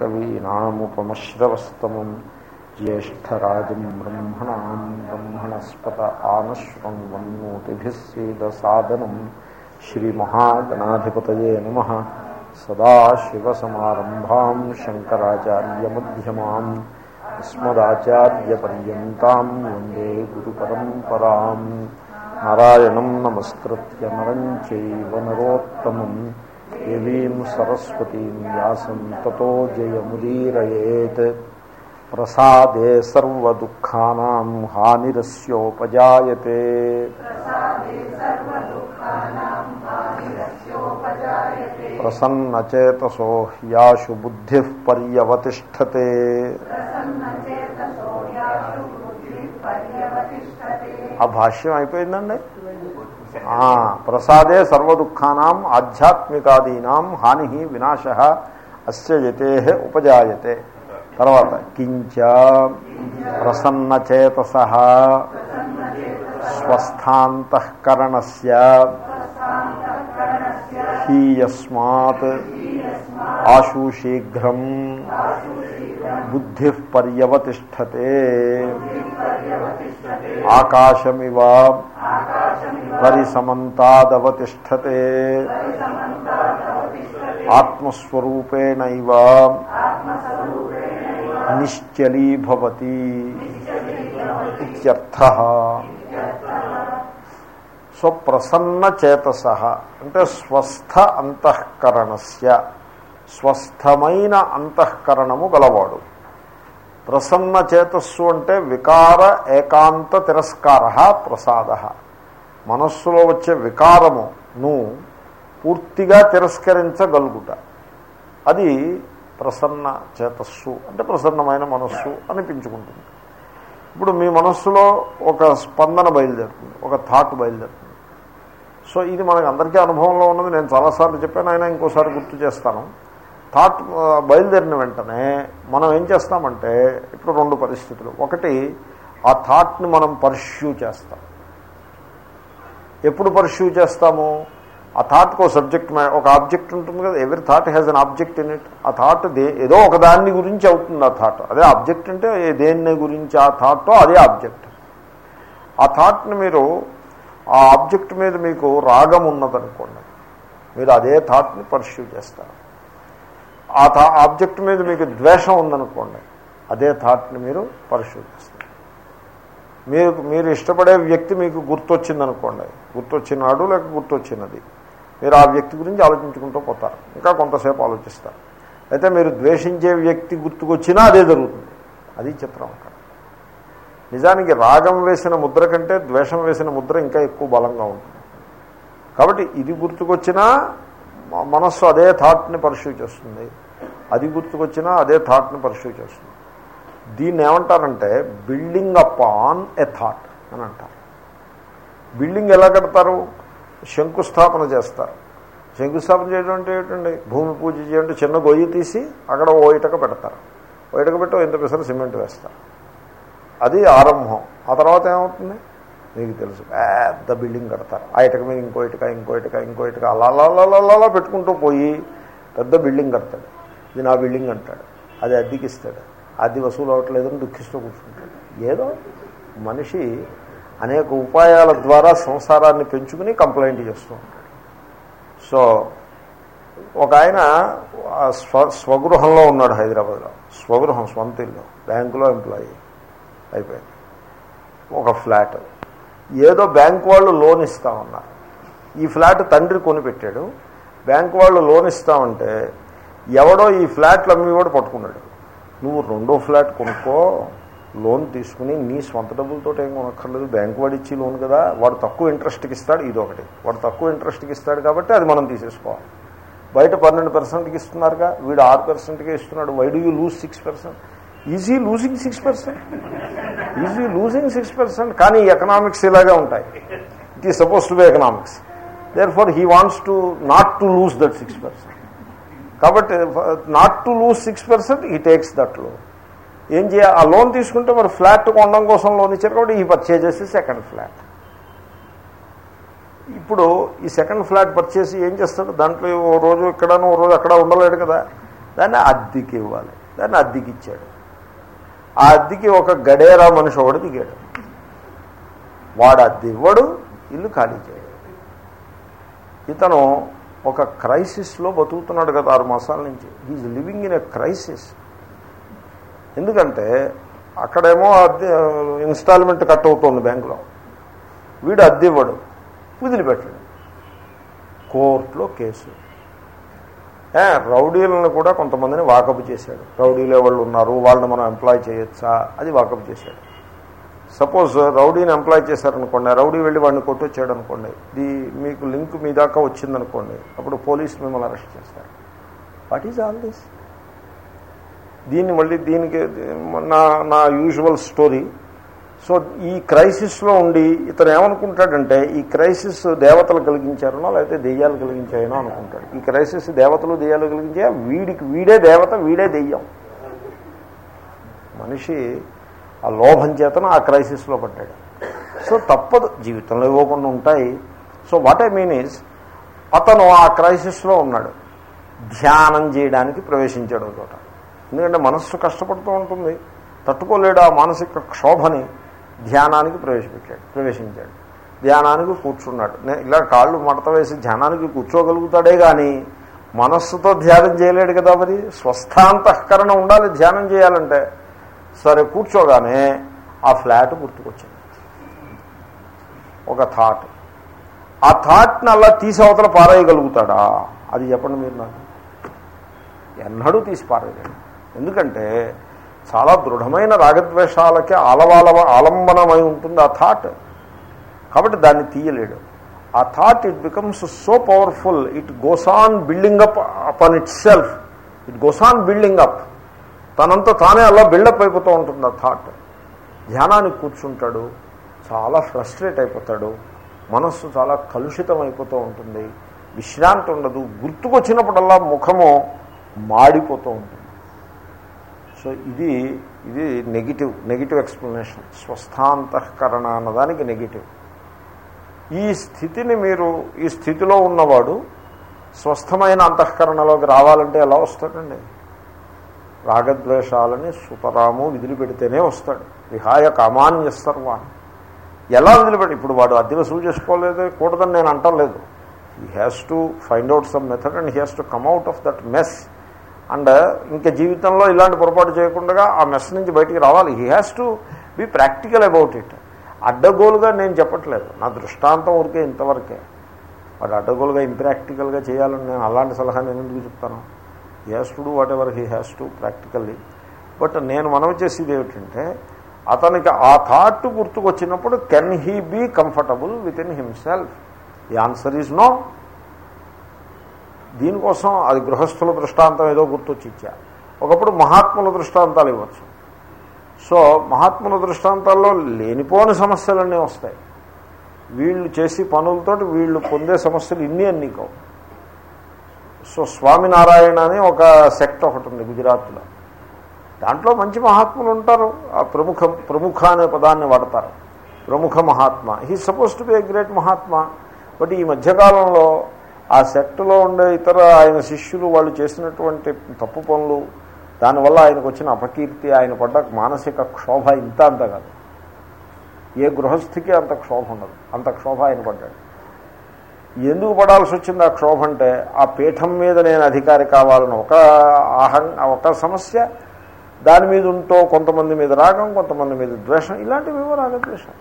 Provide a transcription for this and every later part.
कवीनापमश्रवस्तम ज्येष्ठराज ब्रह्मणा ब्रह्मणस्पत आनश्वं वन्नोतिभिः सीदसादनं श्रीमहागणाधिपतये नमः। सदाशिवसमारम्भां शङ्कराचार्यमध्यमाम् अस्मदाचार्यपर्यन्तां वंदे गुरुपरम्परां नारायणं नमस्कृत्य नरं चैव नरोत्तमम्। దేవీం సరస్వతీం వ్యాసం తతో జయముదీరయేత్ ప్రసాదే సర్వదుఃఖానాం హానిరస్యోపజాయతే ప్రసన్నచేతసో హ్యాశు బుద్ధి పర్యవతిష్టతే ఆ భాష్యం అయిపోయిందండి? ఆ, ప్రసాదే సర్వదుఃఖానాం ఆధ్యాత్మికాదీనాం హాని వినాశ అస్య యతే ఉపజాయతే తర్వాత కించ ప్రసన్నచేతస స్వస్థాంతఃకరణస్య హీయస్మాత్ ఆశు శీఘ్రం బుద్ధి పర్యవతిష్టతే ఆకాశమివ పరిసమంతాదవతిష్టతే ఆత్మస్వరూపేణైవ నిశ్చలీభవతి ఇత్యర్థ సో ప్రసన్న చేతస అంటే స్వస్థ అంతఃకరణస్య। స్వస్థమైన అంతఃకరణము గలవాడు. ప్రసన్న చేతస్సు అంటే వికార ఏకాంత తిరస్కార ప్రసాద. మనస్సులో వచ్చే వికారమును పూర్తిగా తిరస్కరించగలుగుట. అది ప్రసన్న చేతస్సు అంటే ప్రసన్నమైన మనస్సు అనిపించుకుంటుంది. ఇప్పుడు మీ మనస్సులో ఒక స్పందన బయలుదేరుతుంది ఒక థాట్ బయలుదేరుతుంది. సో ఇది మనకు అందరికీ అనుభవంలో ఉన్నది. నేను చాలాసార్లు చెప్పాను ఆయన ఇంకోసారి గుర్తు చేస్తాను. థాట్ బయలుదేరిన వెంటనే మనం ఏం చేస్తామంటే ఇప్పుడు రెండు పరిస్థితులు. ఒకటి ఆ థాట్ని మనం పర్ష్యూ చేస్తాం. ఎప్పుడు పర్ష్యూ చేస్తాము? ఆ థాట్కి ఒక సబ్జెక్ట్ ఒక ఆబ్జెక్ట్ ఉంటుంది కదా ఎవరి thought has an object in it. ఆ థాట్ దే ఏదో ఒక దాన్ని గురించి అవుతుంది ఆ థాట్. అదే ఆబ్జెక్ట్ అంటే దేన్ని గురించి ఆ థాటో అదే ఆబ్జెక్ట్. ఆ థాట్ని మీరు ఆ ఆబ్జెక్ట్ మీద మీకు రాగం ఉన్నదనుకోండి మీరు అదే థాట్ని పర్ష్యూ చేస్తారు. ఆ థా ఆబ్జెక్ట్ మీద మీకు ద్వేషం ఉందనుకోండి అదే థాట్ని మీరు పరిశోధిస్తారు. మీరు మీరు ఇష్టపడే వ్యక్తి మీకు గుర్తొచ్చిందనుకోండి గుర్తొచ్చినాడు లేక గుర్తొచ్చినది మీరు ఆ వ్యక్తి గురించి ఆలోచించుకుంటూ పోతారు ఇంకా కొంతసేపు ఆలోచిస్తారు. అయితే మీరు ద్వేషించే వ్యక్తి గుర్తుకొచ్చినా అదే జరుగుతుంది అది చిత్రం అక్కడ. నిజానికి రాగం వేసిన ముద్ర కంటే ద్వేషం వేసిన ముద్ర ఇంకా ఎక్కువ బలంగా ఉంటుంది. కాబట్టి ఇది గుర్తుకొచ్చినా మనస్సు అదే థాట్ని పర్ష్యూ చేస్తుంది అది గుర్తుకొచ్చినా అదే థాట్ని పర్సూ చేస్తుంది. దీన్ని ఏమంటారంటే building up on a thought అని అంటారు. బిల్డింగ్ ఎలా కడతారు? శంకుస్థాపన చేస్తారు. శంకుస్థాపన చేయడం అంటే ఏంటండి భూమి పూజ చేయంటే చిన్న గొయ్యి తీసి అక్కడ ఓ ఇటక పెడతారు. ఓ ఇటక పెట్టి ఇంత సిమెంట్ వేస్తారు. అది ఆరంభం. ఆ తర్వాత ఏమవుతుంది? మీకు తెలుసు పెద్ద బిల్డింగ్ కడతారు. ఆ ఇటక మీద ఇంకో ఇటుక ఇంకో ఇటుక ఇంకో ఇటుక అలా అలా అలా పెట్టుకుంటూ పోయి పెద్ద బిల్డింగ్ కడతాడు ఇది నా బిల్డింగ్ అంటాడు. అది అద్దెకి ఇస్తాడు అద్దె వసూలు అవ్వట్లేదని దుఃఖిస్తూ కూర్చుంటాడు. ఏదో మనిషి అనేక ఉపాయాల ద్వారా సంసారాన్ని పెంచుకుని కంప్లైంట్ చేస్తూ ఉంటాడు. సో ఒక ఆయన స్వ స్వగృహంలో ఉన్నాడు హైదరాబాద్లో. స్వగృహం స్వంత ఇల్లు. బ్యాంకులో ఎంప్లాయీ అయిపోయింది. ఒక ఫ్లాట్. ఏదో బ్యాంక్ వాళ్ళు లోన్ ఇస్తామన్నారు ఈ ఫ్లాట్ తండ్రి కొనిపెట్టాడు బ్యాంక్ వాళ్ళు లోన్ ఇస్తామంటే ఎవడో ఈ ఫ్లాట్లు అమ్మేవాడు పట్టుకున్నాడు. నువ్వు రెండో ఫ్లాట్ కొనుక్కో లోన్ తీసుకుని నీ సొంత డబ్బులతో ఏం కొనక్కర్లేదు బ్యాంకు వాడు ఇచ్చి లోన్ కదా వాడు తక్కువ ఇంట్రెస్ట్కి ఇస్తాడు ఇదొకటి. వాడు తక్కువ ఇంట్రెస్ట్కి ఇస్తాడు కాబట్టి అది మనం తీసేసుకోవాలి. బయట పన్నెండు పర్సెంట్కి ఇస్తున్నారుగా వీడు ఆరు పర్సెంట్కే ఇస్తున్నాడు why do you lose six percent? Is he losing six percent? Is he losing six percent? కానీ ఎకనామిక్స్ ఇలాగే ఉంటాయి. It is suppose to be economics therefore he wants to not to lose that six percent కాబట్టి not to lose six percent ఈ takes that loan ఏం చేయాలి ఆ loan తీసుకుంటే మరి ఫ్లాట్ కొనడం కోసం లోన్ ఇచ్చారు కాబట్టి ఈ పర్చేజ్ సెకండ్ ఫ్లాట్ ఇప్పుడు ఈ సెకండ్ ఫ్లాట్ పర్చేజ్ ఏం చేస్తాడు? దాంట్లో ఓ రోజు ఇక్కడనో ఓ రోజు అక్కడ ఉండలేడు కదా. దాన్ని అద్దెకి ఇవ్వాలి. దాన్ని అద్దెకి ఇచ్చాడు. ఆ అద్దెకి ఒక గడేరా మనిషి ఒకటి దిగాడు. వాడు అద్దె ఇవ్వడు ఇల్లు ఖాళీ చేయడు. ఇతను ఒక క్రైసిస్లో బతుకుతున్నాడు కదా ఆరు మాసాల నుంచి. Is living in a crisis ఎందుకంటే అక్కడేమో అద్దె ఇన్స్టాల్మెంట్ కట్ అవుతోంది బ్యాంకులో. వీడు అద్దె ఇవ్వడు వదిలిపెట్టడు. కోర్టులో కేసు. రౌడీలను కూడా కొంతమందిని వాకప్ చేశాడు. రౌడీలు వాళ్ళు ఉన్నారు వాళ్ళని మనం ఎంప్లాయ్ చేయొచ్చా? అది వాకప్ చేశాడు. సపోజ్ రౌడీని ఎంప్లాయ్ చేశారనుకోండి ఆ రౌడీ వెళ్ళి వాడిని కొట్టొచ్చాడు అనుకోండి ఇది మీకు లింక్ మీ దాకా వచ్చిందనుకోండి అప్పుడు పోలీస్ మిమ్మల్ని అరెస్ట్ చేస్తారు. What is all this? దీన్ని మళ్ళీ దీనికి నా నా యూజువల్ స్టోరీ. సో ఈ క్రైసిస్లో ఉండి ఇతను ఏమనుకుంటాడంటే ఈ క్రైసిస్ దేవతలు కలిగించారనో లేకపోతే దెయ్యాలు కలిగించాయనో అనుకుంటాడు. ఈ క్రైసిస్ దేవతలు దెయ్యాలు కలిగించా వీడికి వీడే దేవత వీడే దెయ్యం. మనిషి ఆ లోభం చేతను ఆ క్రైసిస్లో పడ్డాడు. సో తప్పదు జీవితంలో ఇవ్వకుండా ఉంటాయి. So what I mean is అతను ఆ క్రైసిస్లో ఉన్నాడు. ధ్యానం చేయడానికి ప్రవేశించాడు చోట. ఎందుకంటే మనస్సు కష్టపడుతూ ఉంటుంది. తట్టుకోలేడు ఆ మానసిక క్షోభని ధ్యానానికి ప్రవేశపెట్టాడు ప్రవేశించాడు. ధ్యానానికి కూర్చున్నాడు. నేను ఇలా కాళ్ళు మడత వేసి ధ్యానానికి కూర్చోగలుగుతాడే కానీ మనస్సుతో ధ్యానం చేయలేడు కదా మరి? స్వస్థాంతఃకరణ ఉండాలి ధ్యానం చేయాలంటే. సరే కూర్చోగానే ఆ ఫ్లాట్ గుర్తుకొచ్చింది. ఒక థాట్ ఆ థాట్ని అలా తీసి అవతల పారేయగలుగుతాడా? అది చెప్పండి మీరు నాకు. ఎన్నడూ తీసి పారేయలేడు ఎందుకంటే చాలా దృఢమైన రాగద్వేషాలకే ఆలవాల ఆలంబనమై ఉంటుంది ఆ థాట్ కాబట్టి దాన్ని తీయలేడు. ఆ thought it becomes so powerful it goes on building up up and itself it goes on building up తనంతా తానే అలా బిల్డప్ అయిపోతూ ఉంటుంది ఆ థాట్. ధ్యానానికి కూర్చుంటాడు చాలా ఫ్రస్ట్రేట్ అయిపోతాడు మనస్సు చాలా కలుషితం అయిపోతూ ఉంటుంది విశ్రాంతి ఉండదు గుర్తుకొచ్చినప్పుడల్లా ముఖము మాడిపోతూ ఉంటుంది. సో ఇది ఇది నెగిటివ్ నెగిటివ్ ఎక్స్ప్లెనేషన్ స్వస్థాంతఃకరణ అన్నదానికి నెగిటివ్ ఈ స్థితిని మీరు ఈ స్థితిలో ఉన్నవాడు స్వస్థమైన అంతఃకరణలోకి రావాలంటే ఎలా వస్తాడండి? రాగద్వేషాలని సుతరాము విదిలిపెడితేనే వస్తాడు. విహాయ కామాన్య సర్వాన్ని ఎలా వదిలిపెట్టి ఇప్పుడు వాడు అద్దె వసూలు చేసుకోలేదు కూడదని నేను అంటలేదు he has to find out some method and he has to come out of that mess and ఇంకా జీవితంలో ఇలాంటి పొరపాటు చేయకుండా ఆ మెస్ నుంచి బయటికి రావాలి. He has to be practical about it అడ్డగోలుగా నేను చెప్పట్లేదు. నా దృష్టాంతం ఊరికే ఇంతవరకే. వాడు అడ్డగోలుగా ఇంప్రాక్టికల్గా చేయాలని నేను అలాంటి సలహా నేను ఎందుకు చెప్తాను? He has to do whatever he has to practically but నేను మనవి చేసేది ఏమిటంటే అతనికి ఆ thought గుర్తుకొచ్చినప్పుడు can he be comfortable within himself the answer is no దీనికోసం అది గృహస్థుల దృష్టాంతం ఏదో గుర్తొచ్చి ఇచ్చా ఒకప్పుడు మహాత్ముల దృష్టాంతాలు ఇవ్వచ్చు. సో మహాత్ముల దృష్టాంతాల్లో లేనిపోని సమస్యలన్నీ వస్తాయి. వీళ్ళు చేసి పనులతోటి వీళ్ళు పొందే సమస్యలు ఇన్ని అన్నీ కావు. సో స్వామినారాయణ అని ఒక సెక్ట్ ఒకటి ఉంది గుజరాత్లో. దాంట్లో మంచి మహాత్ములు ఉంటారు. ఆ ప్రముఖ ప్రముఖ అనే పదాన్ని వాడతారు. ప్రముఖ మహాత్మ. He suppose to be a great mahatma. But ఈ మధ్యకాలంలో ఆ సెక్టులో ఉండే ఇతర ఆయన శిష్యులు వాళ్ళు చేసినటువంటి తప్పు పనులు దానివల్ల ఆయనకు వచ్చిన అపకీర్తి ఆయన పడ్డ మానసిక క్షోభ ఇంత అంత కాదు ఏ గృహస్థికి అంత క్షోభ ఉండదు. అంత క్షోభ ఆయన పడ్డాడు. ఎందుకు పడాల్సి వచ్చింది ఆ క్షోభ అంటే ఆ పీఠం మీద నేను అధికారి కావాలని ఒక ఆహం ఒక సమస్య దాని మీద ఉంటో కొంతమంది మీద రాగం కొంతమంది మీద ద్వేషం ఇలాంటివి రాగద్వేషం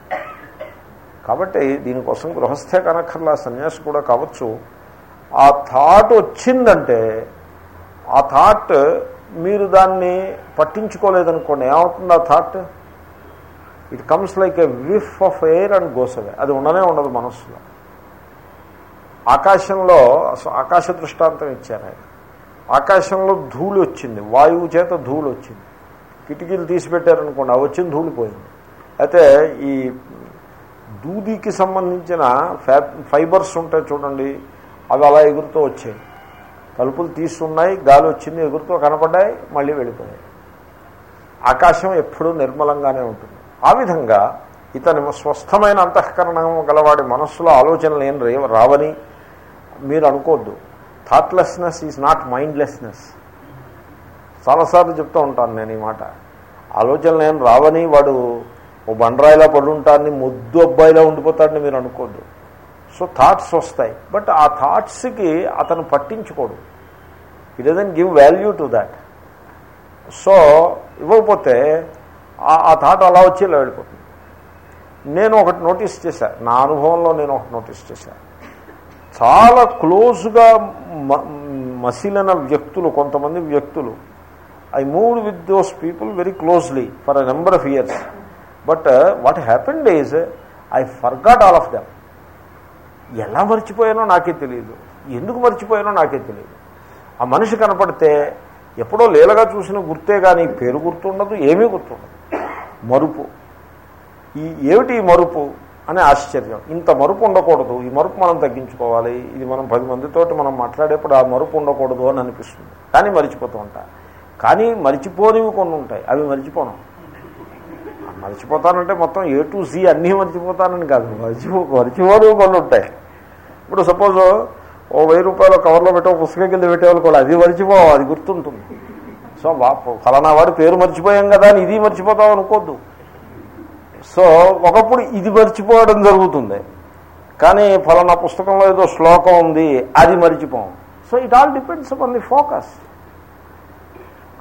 కాబట్టి దీనికోసం గృహస్థే కనక్కర్లా సన్యాసి కూడా కావచ్చు. ఆ థాట్ వచ్చిందంటే ఆ థాట్ మీరు దాన్ని పట్టించుకోలేదనుకోండి ఏమవుతుంది ఆ thought? It comes like a whiff of air and goes away అది ఉండనే ఉండదు మనస్సులో. ఆకాశంలో ఆకాశ దృష్టాంతం ఇచ్చారు ఆయన. ఆకాశంలో ధూళి వచ్చింది. వాయువు చేత ధూళి వచ్చింది. కిటికీలు తీసిపెట్టారనుకోండి అవి వచ్చిన ధూళి పోయింది. అయితే ఈ దూదికి సంబంధించిన ఫ్యా ఫైబర్స్ ఉంటాయి చూడండి అవి అలా ఎగురుతూ వచ్చాయి. తలుపులు తీస్తున్నాయి గాలి వచ్చింది ఎగురుతూ కనపడ్డాయి మళ్ళీ వెళ్ళిపోయాయి. ఆకాశం ఎప్పుడూ నిర్మలంగానే ఉంటుంది. ఆ విధంగా ఇతని స్వస్థమైన అంతఃకరణం గలవాడి మనస్సులో ఆలోచనలు ఏం రావని మీరు అనుకోవద్దు. థాట్లెస్నెస్ ఈజ్ నాట్ మైండ్లెస్నెస్ చాలాసార్లు చెప్తూ ఉంటాను నేను ఈ మాట. ఆలోచనలు ఏం రావని వాడు ఓ బండరాయిలా పడుంటాన్ని ముద్దు అబ్బాయిలా ఉండిపోతాడని మీరు అనుకోద్దు సో థాట్స్ వస్తాయి. బట్ ఆ థాట్స్కి అతను పట్టించుకోడు. It doesn't give value to that so ఇవ్వకపోతే ఆ థాట్ అలా వచ్చి ఇలా వెళ్ళిపోతుంది. నేను ఒకటి నోటీస్ చేశాను నా అనుభవంలో నేను ఒకటి నోటీస్ చేశాను చాలా క్లోజ్గా మసిలిన వ్యక్తులు కొంతమంది వ్యక్తులు. I move with those people very closely for a number of years. But what happened is I forgot all of them ఎలా మర్చిపోయానో నాకే తెలియదు ఎందుకు మర్చిపోయానో నాకే తెలియదు ఆ మనిషి కనపడితే ఎప్పుడో లీలగా చూసిన గుర్తే కానీ పేరు గుర్తుండదు ఏమీ గుర్తుండదు. మరుపు. ఈ ఏమిటి మరుపు? అనే ఆశ్చర్యం. ఇంత మరుపు ఉండకూడదు. ఈ మరుపు మనం తగ్గించుకోవాలి. ఇది మనం పది మందితోటి మనం మాట్లాడేప్పుడు ఆ మరుపు ఉండకూడదు అని అనిపిస్తుంది. కానీ మర్చిపోతూ ఉంటా. కానీ మర్చిపోనివి కొన్ని ఉంటాయి. అవి మర్చిపోను. మర్చిపోతానంటే మొత్తం ఏ టు సి అన్నీ మర్చిపోతానని కాదు. మర్చిపో మర్చిపోనివి కొన్ని ఉంటాయి. ఇప్పుడు సపోజ్ ఓ వెయ్యి రూపాయలు కవర్లో పెట్టే పుస్తకం కింద పెట్టేవాళ్ళు కూడా అది మర్చిపోవు. అది గుర్తుంటుంది. సో ఫలానా వాడి పేరు మర్చిపోయాం కదా అని ఇది మర్చిపోతాం అనుకోద్దు. సో ఒకప్పుడు ఇది మర్చిపోవడం జరుగుతుంది. కానీ ఫలానా పుస్తకంలో ఏదో శ్లోకం ఉంది అది మర్చిపోం. So it all depends upon the focus.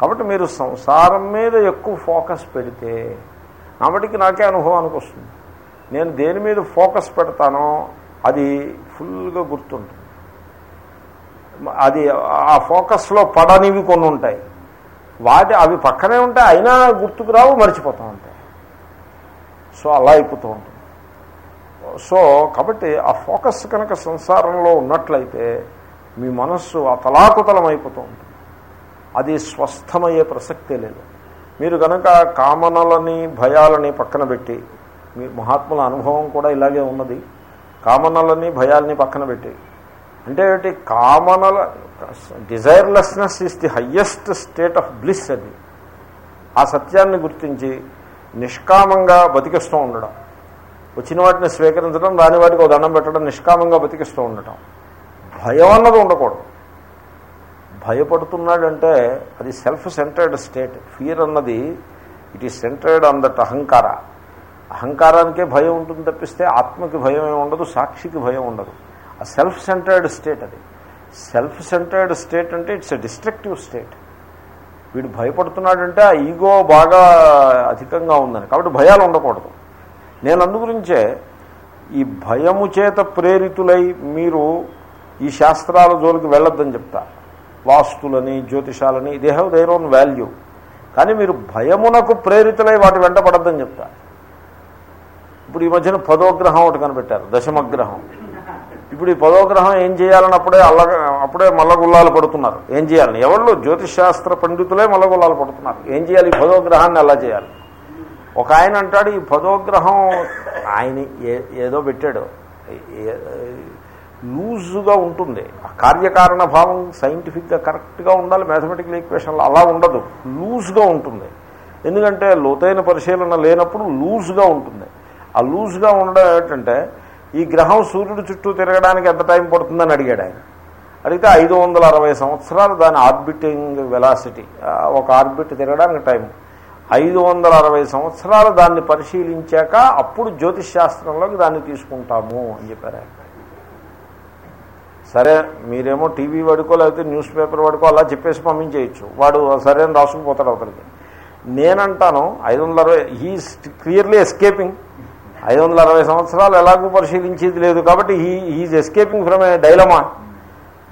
కాబట్టి మీరు సంసారం మీద ఎక్కువ ఫోకస్ పెడితే నామటికి నాకే అనుభవానికి వస్తుంది. నేను దేని మీద ఫోకస్ పెడతానో అది ఫుల్గా గుర్తుంటుంది. అది ఆ ఫోకస్లో పడనివి కొన్ని ఉంటాయి. వాటి అవి పక్కనే ఉంటాయి అయినా గుర్తుకు రావు మర్చిపోతాం ఉంటాయి సో అలా అయిపోతూ ఉంటుంది. సో కాబట్టి ఆ ఫోకస్ కనుక సంసారంలో ఉన్నట్లయితే మీ మనస్సు అతలాకుతలం అయిపోతూ ఉంటుంది. అది స్వస్థమయ్యే ప్రసక్తే లేదు. మీరు కనుక కామనలని భయాలని పక్కన పెట్టి మీ మహాత్ముల అనుభవం కూడా ఇలాగే ఉన్నది. కామనలని భయాలని పక్కన పెట్టి. అంటే ఏంటి? కామనల desirelessness is the highest state of bliss అది. ఆ సత్యాన్ని గుర్తించి నిష్కామంగా బతికిస్తూ ఉండడం వచ్చిన వాటిని స్వీకరించడం దాని వాటికి ఒక దండం పెట్టడం నిష్కామంగా బతికిస్తూ ఉండటం. భయం అన్నది ఉండకూడదు. భయపడుతున్నాడంటే అది సెల్ఫ్ సెంటర్డ్ స్టేట్ ఫియర్ అన్నది it is centred on that అహంకార. అహంకారానికే భయం ఉంటుంది తప్పిస్తే ఆత్మకి భయం ఏమి ఉండదు సాక్షికి భయం ఉండదు. ఆ సెల్ఫ్ సెంటర్డ్ స్టేట్ అది. సెల్ఫ్ సెంటర్డ్ స్టేట్ అంటే ఇట్స్ ఎ డిస్ట్రక్టివ్ స్టేట్ వీడు భయపడుతున్నాడంటే ఆ ఈగో బాగా అధికంగా ఉందని. కాబట్టి భయాలు ఉండకూడదు. నేను అందుగురించే ఈ భయము చేత ప్రేరితులై మీరు ఈ శాస్త్రాల జోలికి వెళ్ళొద్దని చెప్తా. వాస్తులని జ్యోతిషాలని they have their own value కానీ మీరు భయమునకు ప్రేరితులై వాటి వెంటపడద్దని చెప్తా. ఇప్పుడు ఈ మధ్యన పదోగ్రహం ఒకటి కనిపెట్టారు దశమగ్రహం ఇప్పుడు ఈ పదోగ్రహం ఏం చేయాలని అప్పుడే అల్ల అప్పుడే మల్లగుల్లాలు పడుతున్నారు. ఏం చేయాలని? ఎవళ్ళు? జ్యోతిషాస్త్ర పండితులే మల్లగుల్లాలు పడుతున్నారు. ఏం చేయాలి? ఈ పదోగ్రహాన్ని అలా చేయాలి. ఒక ఆయన అంటాడు ఈ పదోగ్రహం ఆయన ఏదో పెట్టాడు. లూజుగా ఉంటుంది. ఆ కార్యకారణ భావం సైంటిఫిక్గా కరెక్ట్గా ఉండాలి మ్యాథమెటికల్ ఈక్వేషన్లో అలా ఉండదు. లూజ్గా ఉంటుంది. ఎందుకంటే లోతైన పరిశీలన లేనప్పుడు లూజ్గా ఉంటుంది. ఆ లూజ్గా ఉండడం ఏంటంటే ఈ గ్రహం సూర్యుడు చుట్టూ తిరగడానికి ఎంత టైం పడుతుందని అడిగాడు ఆయన. అడిగితే ఐదు వందల అరవై సంవత్సరాలు దాని ఆర్బిటింగ్ వెలాసిటీ. ఒక ఆర్బిట్ తిరగడానికి టైం. ఐదు వందల అరవై సంవత్సరాలు దాన్ని పరిశీలించాక అప్పుడు జ్యోతిష్ శాస్త్రంలోకి దాన్ని తీసుకుంటాము అని చెప్పారు ఆయన. సరే మీరేమో టీవీ వాడుకో లేకపోతే న్యూస్ పేపర్ వాడుకో అలా చెప్పేసి పంపించేయచ్చు. వాడు సరే అని రాసుకుపోతాడు అవతలికి. నేనంటాను ఐదు వందల అరవై హీఈస్ క్లియర్లీ ఎస్కేపింగ్ ఐదు వందల అరవై సంవత్సరాలు ఎలాగూ పరిశీలించేది లేదు కాబట్టి he is escaping from a dilemma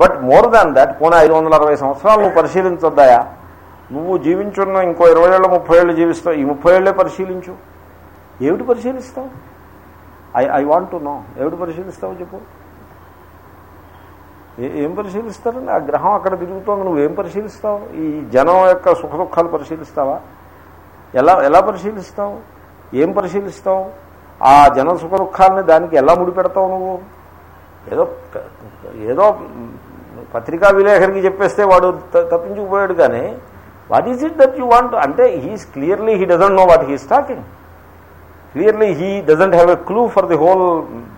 but more than that పోనీ ఐదు వందల అరవై సంవత్సరాలు నువ్వు పరిశీలించొద్దాయా? నువ్వు జీవించున్న ఇంకో ఇరవై ఏళ్ళు ముప్పై ఏళ్ళు జీవిస్తావు. ఈ ముప్పై ఏళ్ళే పరిశీలించు. ఏమిటి పరిశీలిస్తావు? I I want to know ఏమిటి పరిశీలిస్తావు చెప్పు. ఏం పరిశీలిస్తారండి? ఆ గ్రహం అక్కడ తిరుగుతోంది. నువ్వేం పరిశీలిస్తావు? ఈ జనం యొక్క సుఖ దుఃఖాలు పరిశీలిస్తావా? ఎలా ఎలా పరిశీలిస్తావు? ఏం పరిశీలిస్తావు? ఆ జన సుఖ దుఃఖాలని దానికి ఎలా ముడిపెడతావు నువ్వు? ఏదో ఏదో పత్రికా విలేకరికి చెప్పేస్తే వాడు తప్పించుకుపోయాడు కానీ what is it that you want అంటే he's clearly he doesn't know what he's talking clearly he doesn't have a clue for the whole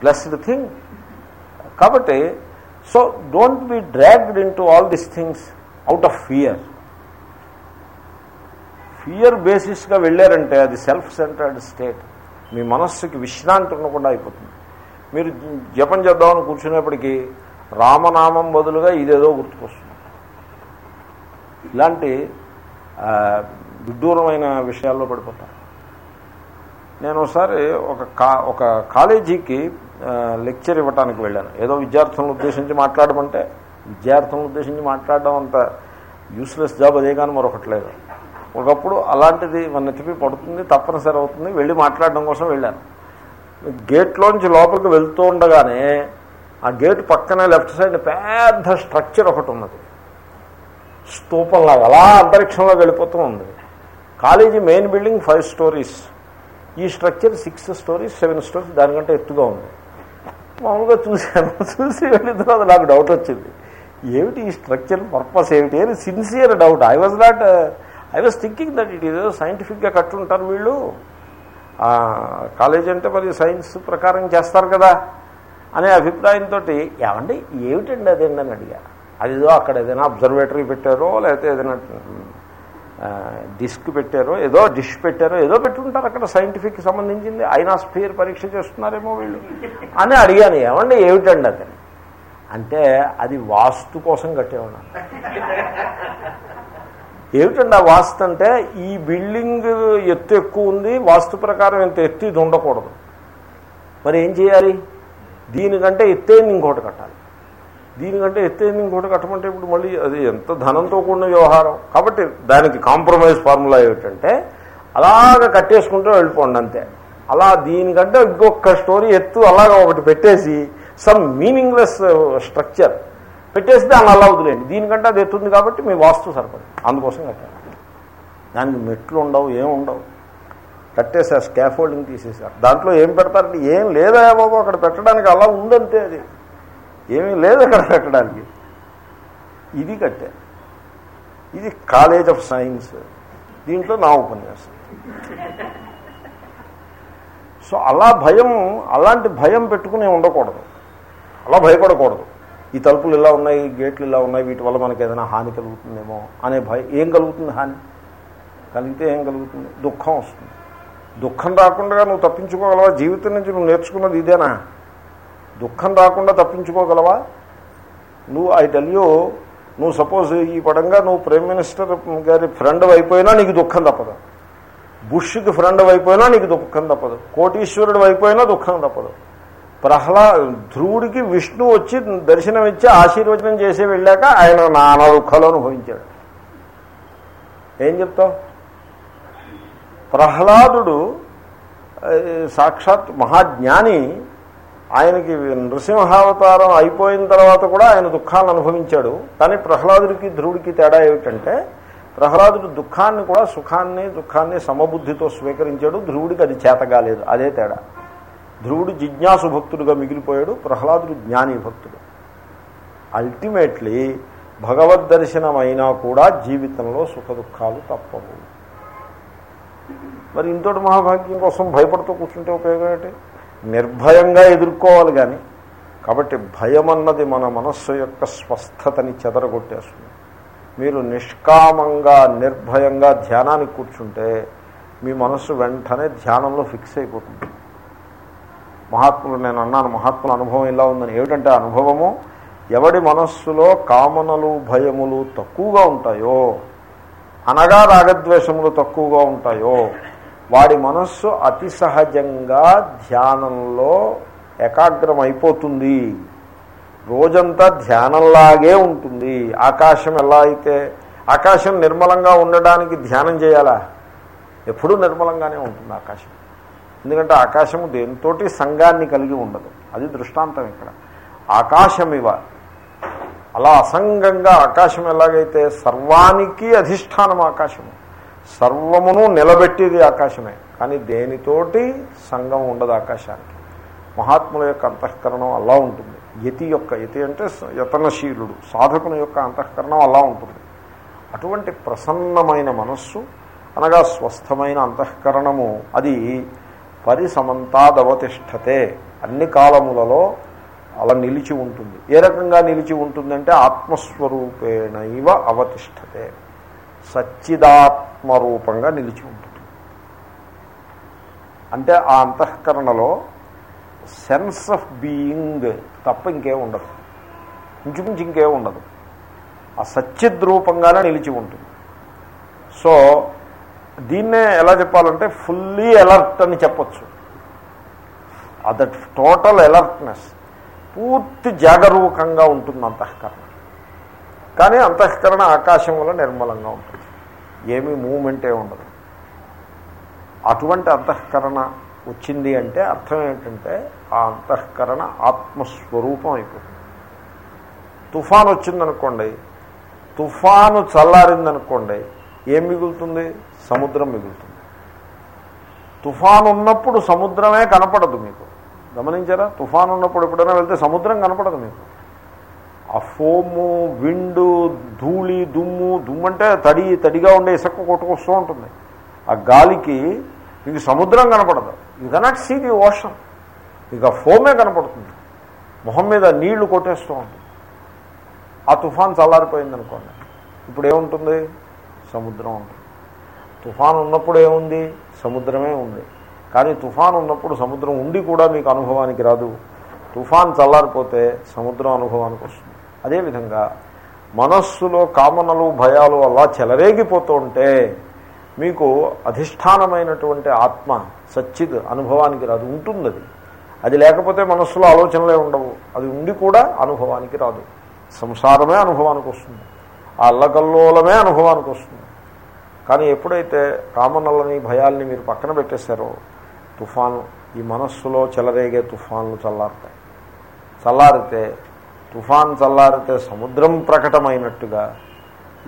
blessed thing కాబట్టి so don't be dragged into all this things out of fear fear బేసిస్గా వెళ్ళారంటే అది self centred state మీ మనస్సుకి విశ్రాంతి ఉండకుండా అయిపోతుంది. మీరు జపం చేద్దామని కూర్చునేప్పటికీ రామనామం బదులుగా ఇదేదో గుర్తుకొస్తుంది. ఇలాంటి విడ్డూరమైన విషయాల్లో పడిపోతారు. నేను ఒకసారి ఒక కా ఒక కాలేజీకి లెక్చర్ ఇవ్వటానికి వెళ్ళాను. ఏదో విద్యార్థులను ఉద్దేశించి మాట్లాడమంటే విద్యార్థులను ఉద్దేశించి మాట్లాడడం అంత యూస్లెస్ జాబ్ అదే కానీ మరొకటి లేదు. ఒకప్పుడు అలాంటిది మన నెత్తిపి పడుతుంది తప్పనిసరి అవుతుంది. వెళ్ళి మాట్లాడడం కోసం వెళ్ళాను. గేట్లోంచి లోపలికి వెళ్తూ ఉండగానే ఆ గేట్ పక్కనే లెఫ్ట్ సైడ్ పెద్ద స్ట్రక్చర్ ఒకటి ఉన్నది. స్తూపంలాగా అలా అంతరిక్షంలో వెళ్ళిపోతూ ఉంది. College main building five stories. ఈ structure six stories seven stories దానికంటే ఎత్తుగా ఉంది. మామూలుగా చూశాను. చూసి వెళ్ళిన తర్వాత నాకు డౌట్ వచ్చింది. ఏమిటి ఈ స్ట్రక్చర్ పర్పస్ ఏమిటి? అని sincere doubt I was not I was thinking that it ఏదో సైంటిఫిక్గా కట్టుంటారు వీళ్ళు. కాలేజ్ అంటే మరి సైన్స్ ప్రకారం చేస్తారు కదా అనే అభిప్రాయంతో ఏమండి ఏమిటండి అదేండి అని అడిగా అదిదో అక్కడ ఏదైనా అబ్జర్వేటరీ పెట్టారో లేకపోతే ఏదైనా డిస్క్ పెట్టారో ఏదో డిష్ పెట్టారో ఏదో పెట్టుకుంటారు అక్కడ సైంటిఫిక్ సంబంధించింది. అయినా స్పీర్ పరీక్ష చేస్తున్నారేమో వీళ్ళు. అని అడిగాను ఏమండి ఏమిటండి అది? అంటే అది వాస్తు కోసం కట్టేమన్నా ఏమిటండి ఆ వాస్తు అంటే? ఈ బిల్డింగ్ ఎత్తు ఎక్కువ ఉంది వాస్తు ప్రకారం ఇంత ఎత్తు ఇది ఉండకూడదు. మరి ఏం చేయాలి? దీనికంటే ఎత్తైంది ఇంకోటి కట్టాలి. దీనికంటే ఎత్తైంది ఇంకోటి కట్టమంటే ఇప్పుడు మళ్ళీ అది ఎంత ధనంతో కూడిన వ్యవహారం. కాబట్టి దానికి కాంప్రమైజ్ ఫార్ములా ఏమిటంటే అలాగ కట్టేసుకుంటూ వెళ్ళిపోండి అంతే. అలా దీనికంటే ఇంకొక స్టోరీ ఎత్తు అలాగ ఒకటి పెట్టేసి సమ్ మీనింగ్లెస్ స్ట్రక్చర్. పెట్టేసి దాన్ని అలా వదిలేండి దీనికంటే అది ఎత్తుంది కాబట్టి మీ వాస్తు సరిపడి అందుకోసం కట్టారు దానికి మెట్లు ఉండవు ఏం ఉండవు. కట్టేసారు స్కాఫోల్డింగ్ తీసేశారు దాంట్లో ఏం పెడతారంటే ఏం లేదా బాబు అక్కడ పెట్టడానికి అలా ఉందంతే అది. ఏమీ లేదు అక్కడ పెట్టడానికి. ఇది కట్టే. ఇది కాలేజ్ ఆఫ్ సైన్స్ దీంట్లో నా ఉపన్యాసం. సో అలా భయం అలాంటి భయం పెట్టుకుని ఉండకూడదు. అలా భయపడకూడదు. ఈ తలుపులు ఇలా ఉన్నాయి గేట్లు ఇలా ఉన్నాయి వీటి వల్ల మనకి ఏదైనా హాని కలుగుతుందేమో అనే భయం ఏం కలుగుతుంది హాని? కలిగితే ఏం కలుగుతుంది? దుఃఖం వస్తుంది. దుఃఖం రాకుండా నువ్వు తప్పించుకోగలవా? జీవితం నుంచి నువ్వు నేర్చుకున్నది ఇదేనా? దుఃఖం రాకుండా తప్పించుకోగలవా? నువ్వు ఐ టెల్ యూ నువ్వు సపోజ్ ఈ పడంగా నువ్వు ప్రైమ్ మినిస్టర్ గారి ఫ్రెండ్ అయిపోయినా నీకు దుఃఖం తప్పదు. బుష్కి ఫ్రెండ్ అయిపోయినా నీకు దుఃఖం తప్పదు. కోటీశ్వరుడు అయిపోయినా దుఃఖం తప్పదు. ప్రహ్లా ధ్రువుడికి విష్ణు వచ్చి దర్శనం ఇచ్చి ఆశీర్వచనం చేసి వెళ్ళాక ఆయన నానా దుఃఖాలు అనుభవించాడు. ఏం చెప్తావు ప్రహ్లాదుడు సాక్షాత్ మహాజ్ఞాని ఆయనకి నృసింహావతారం అయిపోయిన తర్వాత కూడా ఆయన దుఃఖాలను అనుభవించాడు. కానీ ప్రహ్లాదుడికి ధ్రువుడికి తేడా ఏమిటంటే ప్రహ్లాదుడు దుఃఖాన్ని కూడా సుఖాన్ని దుఃఖాన్ని సమబుద్ధితో స్వీకరించాడు. ధ్రువుడికి అది చేతగాలేదు. అదే తేడా. ధ్రువుడు జిజ్ఞాసు భక్తుడుగా మిగిలిపోయాడు ప్రహ్లాదుడు జ్ఞాని భక్తుడు. అల్టిమేట్లీ భగవద్ దర్శనమైనా కూడా జీవితంలో సుఖ దుఃఖాలు తప్పవు. మరి ఇంతటి మహాభాగ్యం కోసం భయపడుతూ కూర్చుంటే ఉపయోగం ఏంటి? నిర్భయంగా ఎదుర్కోవాలి కానీ కాబట్టి భయం అన్నది మన మనస్సు యొక్క స్వస్థతని చెదరగొట్టేస్తుంది. మీరు నిష్కామంగా నిర్భయంగా ధ్యానానికి కూర్చుంటే మీ మనస్సు వెంటనే ధ్యానంలో ఫిక్స్ అయిపోతుంది. మహాత్ములు నేను అన్నాను మహాత్ముల అనుభవం ఇలా ఉందని. ఏమిటంటే అనుభవము? ఎవడి మనస్సులో కామనలు భయములు తక్కువగా ఉంటాయో అనగా రాగద్వేషములు తక్కువగా ఉంటాయో వాడి మనస్సు అతి సహజంగా ధ్యానంలో ఏకాగ్రమైపోతుంది. రోజంతా ధ్యానంలాగే ఉంటుంది. ఆకాశం ఎలా అయితే ఆకాశం నిర్మలంగా ఉండడానికి ధ్యానం చేయాలా? ఎప్పుడూ నిర్మలంగానే ఉంటుంది ఆకాశం. ఎందుకంటే ఆకాశము దేనితోటి సంఘాన్ని కలిగి ఉండదు. అది దృష్టాంతం ఇక్కడ. ఆకాశం ఇవ అలా అసంగంగా ఆకాశం ఎలాగైతే సర్వానికి అధిష్టానం ఆకాశము. సర్వమును నిలబెట్టేది ఆకాశమే. కానీ దేనితోటి సంఘం ఉండదు ఆకాశానికి. మహాత్ముల యొక్క అంతఃకరణం అలా ఉంటుంది. యతి యొక్క యతి అంటే యతనశీలుడు. సాధకుని యొక్క అంతఃకరణం అలా ఉంటుంది. అటువంటి ప్రసన్నమైన మనస్సు అనగా స్వస్థమైన అంతఃకరణము అది పరిసమంతాదవతిష్టతే అన్ని కాలములలో అలా నిలిచి ఉంటుంది. ఏ రకంగా నిలిచి ఉంటుందంటే ఆత్మస్వరూపేణైవ అవతిష్టతే సచ్చిదాత్మరూపంగా నిలిచి ఉంటుంది. అంటే ఆ అంతఃకరణలో సెన్స్ ఆఫ్ బీయింగ్ తప్ప ఇంకే ఉండదు. ఇంచుమించి ఇంకే ఉండదు. ఆ సచ్చిద్రూపంగానే నిలిచి ఉంటుంది. సో దీన్నే ఎలా చెప్పాలంటే ఫుల్లీ అలర్ట్ అని చెప్పచ్చు. That total alertness. పూర్తి జాగరూకంగా ఉంటుంది అంతఃకరణ. కానీ అంతఃకరణ ఆకాశం వల్ల నిర్మలంగా ఉంటుంది. ఏమీ మూమెంటే ఉండదు. అటువంటి అంతఃకరణ వచ్చింది అంటే అర్థం ఏంటంటే ఆ అంతఃకరణ ఆత్మస్వరూపం అయిపోతుంది. తుఫాన్ వచ్చిందనుకోండి తుఫాను చల్లారిందనుకోండి ఏం మిగులుతుంది? సముద్రం మిగులుతుంది. తుఫాన్ ఉన్నప్పుడు సముద్రమే కనపడదు మీకు. గమనించారా? తుఫాన్ ఉన్నప్పుడు ఎప్పుడైనా వెళ్తే సముద్రం కనపడదు మీకు. ఆ ఫోము విండు ధూళి దుమ్ము దుమ్ము అంటే తడి తడిగా ఉండే ఇసుక కొట్టుకొస్తూ ఉంటుంది. ఆ గాలికి మీకు సముద్రం కనపడదు. You cannot see the ocean ఇక ఫోమే కనపడుతుంది. మొహం మీద నీళ్ళు కొట్టేస్తూ ఉంటుంది. ఆ తుఫాన్ చల్లారిపోయింది అనుకోండి ఇప్పుడు ఏముంటుంది? సముద్రం ఉంటుంది. తుఫాన్ ఉన్నప్పుడు ఏముంది? సముద్రమే ఉంది. కానీ తుఫాన్ ఉన్నప్పుడు సముద్రం ఉండి కూడా మీకు అనుభవానికి రాదు. తుఫాన్ చల్లారిపోతే సముద్రం అనుభవానికి వస్తుంది. అదేవిధంగా మనస్సులో కామనలు భయాలు అలా చెలరేగిపోతూ ఉంటే మీకు అధిష్టానమైనటువంటి ఆత్మ సచ్చిద్ అనుభవానికి రాదు. ఉంటుంది అది. అది లేకపోతే మనస్సులో ఆలోచనలే ఉండవు. అది ఉండి కూడా అనుభవానికి రాదు. సంసారమే అనుభవానికి వస్తుంది. ఆ అల్లకల్లోలమే అనుభవానికి వస్తుంది. కానీ ఎప్పుడైతే కామనలని భయాల్ని మీరు పక్కన పెట్టేశారో తుఫాను ఈ మనస్సులో చెలరేగే తుఫాన్లు చల్లారుతాయి. చల్లారితే తుఫాన్ చల్లారితే సముద్రం ప్రకటమైనట్టుగా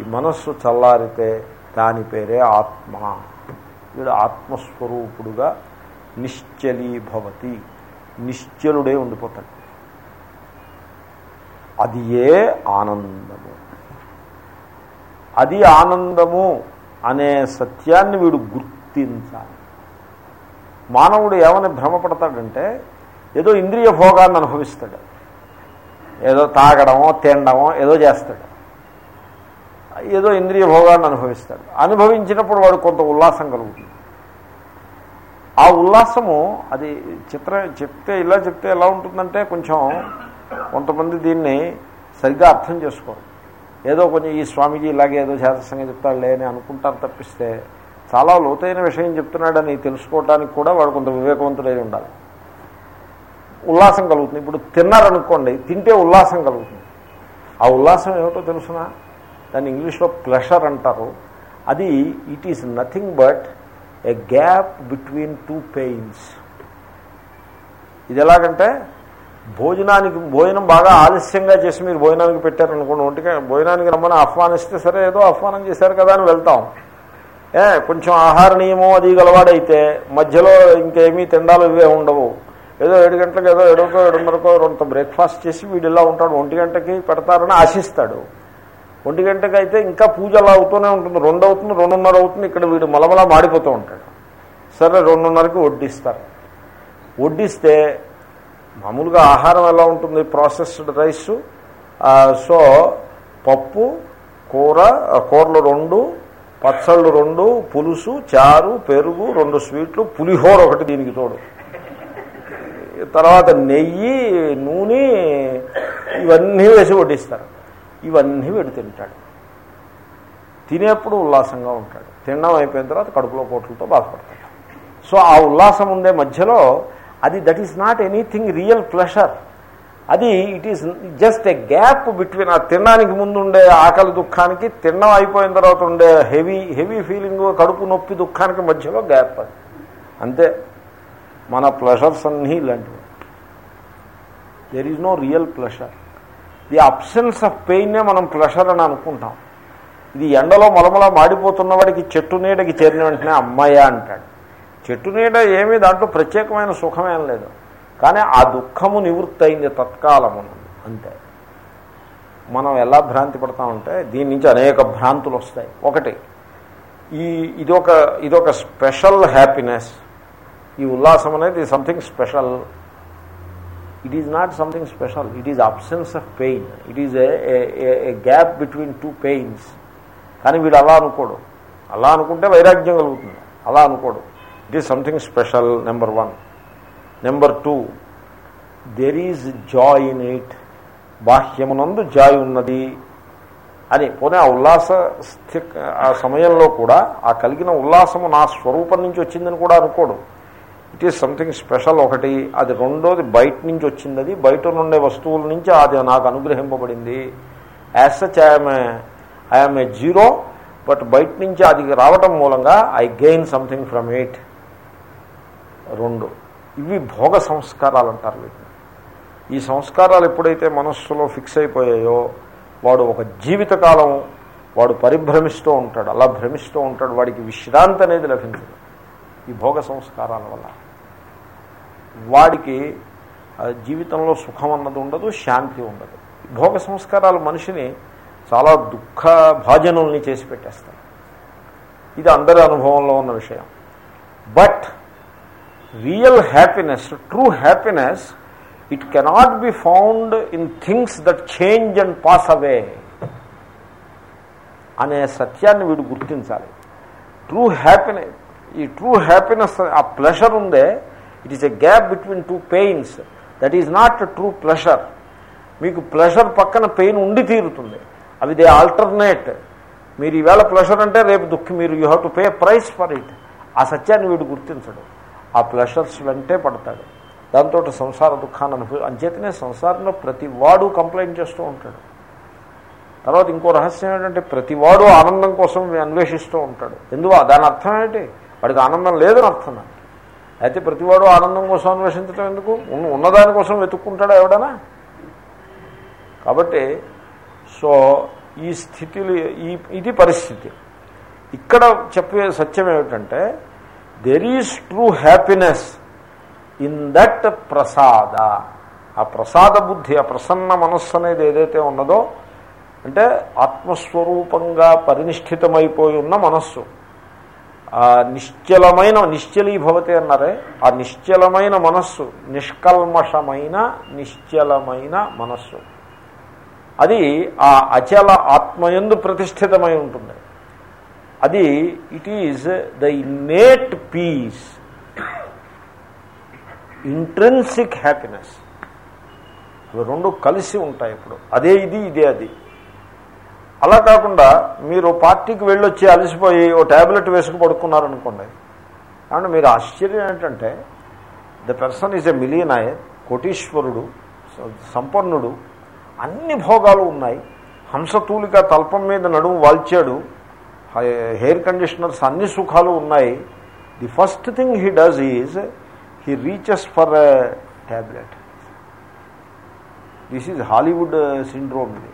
ఈ మనస్సు చల్లారితే దాని పేరే ఆత్మ. వీడు ఆత్మస్వరూపుడుగా నిశ్చలీభవతి. నిశ్చలుడే ఉండిపోతాడు. అది ఏ ఆనందము? అది ఆనందము అనే సత్యాన్ని వీడు గుర్తించాలి. మానవుడు ఏమని భ్రమపడతాడంటే ఏదో ఇంద్రియ భోగాన్ని అనుభవిస్తాడు. ఏదో తాగడమో తినడమో ఏదో చేస్తాడు. ఏదో ఇంద్రియ భోగాన్ని అనుభవిస్తాడు. అనుభవించినప్పుడు వాడు కొంత ఉల్లాసం కలుగుతుంది. ఆ ఉల్లాసము అది చిత్ర చెప్తే ఇలా చెప్తే ఎలా ఉంటుందంటే కొంచెం కొంతమంది దీన్ని సరిగ్గా అర్థం చేసుకోరు. ఏదో కొంచెం ఈ స్వామీజీ ఇలాగే ఏదో శాస్త్రంగా చెప్తాడులే అని అనుకుంటారు తప్పిస్తే చాలా లోతైన విషయం చెప్తున్నాడని తెలుసుకోవటానికి కూడా వాడు కొంత వివేకవంతుడై ఉండాలి. ఉల్లాసం కలుగుతుంది. ఇప్పుడు తిన్నారనుకోండి తింటే ఉల్లాసం కలుగుతుంది. ఆ ఉల్లాసం ఏమిటో తెలుసిన? దాన్ని ఇంగ్లీష్లో ప్లెషర్ అంటారు. అది it is nothing but a gap between two pains ఇది ఎలాగంటే భోజనానికి భోజనం బాగా ఆలస్యంగా చేసి మీరు భోజనానికి పెట్టారనుకోండి ఒంటికి భోజనానికి రమ్మని ఆహ్వానిస్తే సరే ఏదో ఆహ్వానం చేశారు కదా అని వెళ్తాం. ఏ కొంచెం ఆహార నియమం అది గలవాడైతే మధ్యలో ఇంకేమీ తిండాలు ఇవే ఉండవు. ఏదో ఏడు గంటలకు ఏదో ఏడుకో ఏడున్నరకో కొంత బ్రేక్ఫాస్ట్ చేసి వీడు ఇలా ఉంటాడు ఒంటి గంటకి పెడతారని ఆశిస్తాడు. ఒంటి గంటకి అయితే ఇంకా పూజ అలా అవుతూనే ఉంటుంది. రెండు అవుతుంది రెండున్నర అవుతుంది ఇక్కడ వీడు మలమలా మాడిపోతూ ఉంటాడు. సరే రెండున్నరకి వడ్డిస్తారు. వడ్డిస్తే మామూలుగా ఆహారం ఎలా ఉంటుంది? ప్రాసెస్డ్ రైస్ సో పప్పు కూర కూరలు రెండు పచ్చళ్ళు రెండు పులుసు చారు పెరుగు రెండు స్వీట్లు పులిహోర ఒకటి దీనికి తోడు. తర్వాత నెయ్యి నూనె ఇవన్నీ వేసి వడ్డిస్తారు. ఇవన్నీ వీడు తింటాడు. తినేప్పుడు ఉల్లాసంగా ఉంటాడు. తినడం అయిపోయిన తర్వాత కడుపులో కోట్లతో బాధపడతాడు. సో ఆ ఉల్లాసం ఉండే మధ్యలో అది that is not anything real pleasure అది it is just a gap between ఆ తినడానికి ముందు ఉండే ఆకలి దుఃఖానికి తిన్నం అయిపోయిన తర్వాత ఉండే హెవీ హెవీ ఫీలింగ్ కడుపు నొప్పి దుఃఖానికి మధ్యలో గ్యాప్ అది. అంతే. మన ప్లెషర్స్ అన్నీ ఇలాంటివి. There is no real pleasure the absence of పెయిన్నే మనం ప్లెషర్ అని అనుకుంటాం. ఇది ఎండలో మలమల మాడిపోతున్న వాడికి చెట్టు నీడకి చేరిన వెంటనే అమ్మాయ అంటాడు. చెట్టు నీడ ఏమీ దాంట్లో ప్రత్యేకమైన సుఖమేం లేదు. కానీ ఆ దుఃఖము నివృత్తి అయింది తత్కాలము అంతే. మనం ఎలా భ్రాంతి పడతామంటే దీని నుంచి అనేక భ్రాంతులు వస్తాయి. ఒకటి ఈ ఇదొక ఇదొక స్పెషల్ హ్యాపీనెస్. ఈ ఉల్లాసం అనేది something special it is not something special it is absence of pain it is a gap between two pains కానీ వీడు అలా అనుకోడు. అలా అనుకుంటే వైరాగ్యం కలుగుతుంది. అలా అనుకోడు. It is something special number one number two there is joy in it బాహ్యమునందు joy ఉన్నది అని. పోనీ ఆ ఉల్లాస స్థి ఆ సమయంలో కూడా ఆ కలిగిన ఉల్లాసము నా స్వరూపం నుంచి వచ్చిందని కూడా అనుకోడు. ఇట్ ఈస్ సంథింగ్ స్పెషల్ ఒకటి. అది రెండోది బయట నుంచి వచ్చింది అది బయట నుండే వస్తువుల నుంచి అది నాకు అనుగ్రహింపబడింది. As such I'm I'm a zero but బయట నుంచి అది రావటం మూలంగా I gain something from it రెండు. ఇవి భోగ సంస్కారాలు అంటారు వీటిని. ఈ సంస్కారాలు ఎప్పుడైతే మనస్సులో ఫిక్స్ అయిపోయాయో వాడు ఒక జీవితకాలం వాడు పరిభ్రమిస్తూ ఉంటాడు. అలా భ్రమిస్తూ ఉంటాడు. వాడికి విశ్రాంతి అనేది లభించదు. ఈ భోగ సంస్కారాల వల్ల. వాడికి జీవితంలో సుఖం అన్నది ఉండదు శాంతి ఉండదు. భోగ సంస్కారాలు మనిషిని చాలా దుఃఖ భాజనుల్ని చేసి పెట్టేస్తాయి. ఇది అందరి అనుభవంలో ఉన్న విషయం. But real happiness true happiness it cannot be found in things that change and pass away అనే సత్యాన్ని వీడు గుర్తించాలి. ట్రూ హ్యాపీనెస్ ఈ ట్రూ హ్యాపీనెస్ ఆ ప్లెషర్ ఉందే it is a gap between two pains that is not true pleasure మీకు pleasure పక్కన pain ఉండి తీరుతుంది. అవి దే ఆల్టర్నేట్ మీరు ఈవేళ ప్లెషర్ అంటే రేపు దుఃఖం మీరు you have to pay price for it ఆ సత్యాన్ని వీడు గుర్తించడం. ఆ ప్లెషర్స్ వెంటే పడతాడు. దాంతో సంసార దుఃఖాన్ని అనుభవి అంచేతనే సంసారంలో ప్రతి వాడు కంప్లైంట్ చేస్తూ ఉంటాడు. తర్వాత ఇంకో రహస్యం ఏంటంటే ప్రతివాడు ఆనందం కోసం అన్వేషిస్తూ ఉంటాడు. ఎందువా? దాని అర్థం ఏంటి? వాడికి ఆనందం లేదని అర్థం అయితే ప్రతివాడు ఆనందం కోసం అన్వేషించడం ఎందుకు? ఉన్న- ఉన్నదానికోసం వెతుక్కుంటాడా ఎవడనా? కాబట్టి సో ఈ స్థితిలో ఈ ఇది పరిస్థితి. ఇక్కడ చెప్పే సత్యం ఏమిటంటే there is true happiness in that prasada ఆ ప్రసాద బుద్ధి ఆ ప్రసన్న మనస్సు అనేది ఏదైతే ఉన్నదో అంటే ఆత్మస్వరూపంగా పరినిష్ఠితమైపోయి ఉన్న మనస్సు. ఆ నిశ్చలమైన నిశ్చలీభవతి అన్నారే ఆ నిశ్చలమైన మనస్సు నిష్కల్మషమైన నిశ్చలమైన మనస్సు. అది ఆ అచల ఆత్మయందు ప్రతిష్ఠితమై ఉంటుంది. అది it is the innate peace intrinsic happiness ఇవి రెండు కలిసి ఉంటాయి ఇప్పుడు. అదే ఇది ఇదే అది. అలా కాకుండా మీరు పార్టీకి వెళ్ళొచ్చి అలసిపోయి ఓ ట్యాబ్లెట్ వేసుకు పడుకున్నారనుకోండి. కాబట్టి మీరు ఆశ్చర్యం ఏంటంటే the person is a millionaire కోటీశ్వరుడు సంపన్నుడు అన్ని భోగాలు ఉన్నాయి. హంసతూలిక తల్పం మీద నడుము వాల్చాడు హెయిర్ కండిషనర్స్ అన్ని సుఖాలు ఉన్నాయి. The first thing he does is he reaches for a tablet this is Hollywood syndrome ఇది.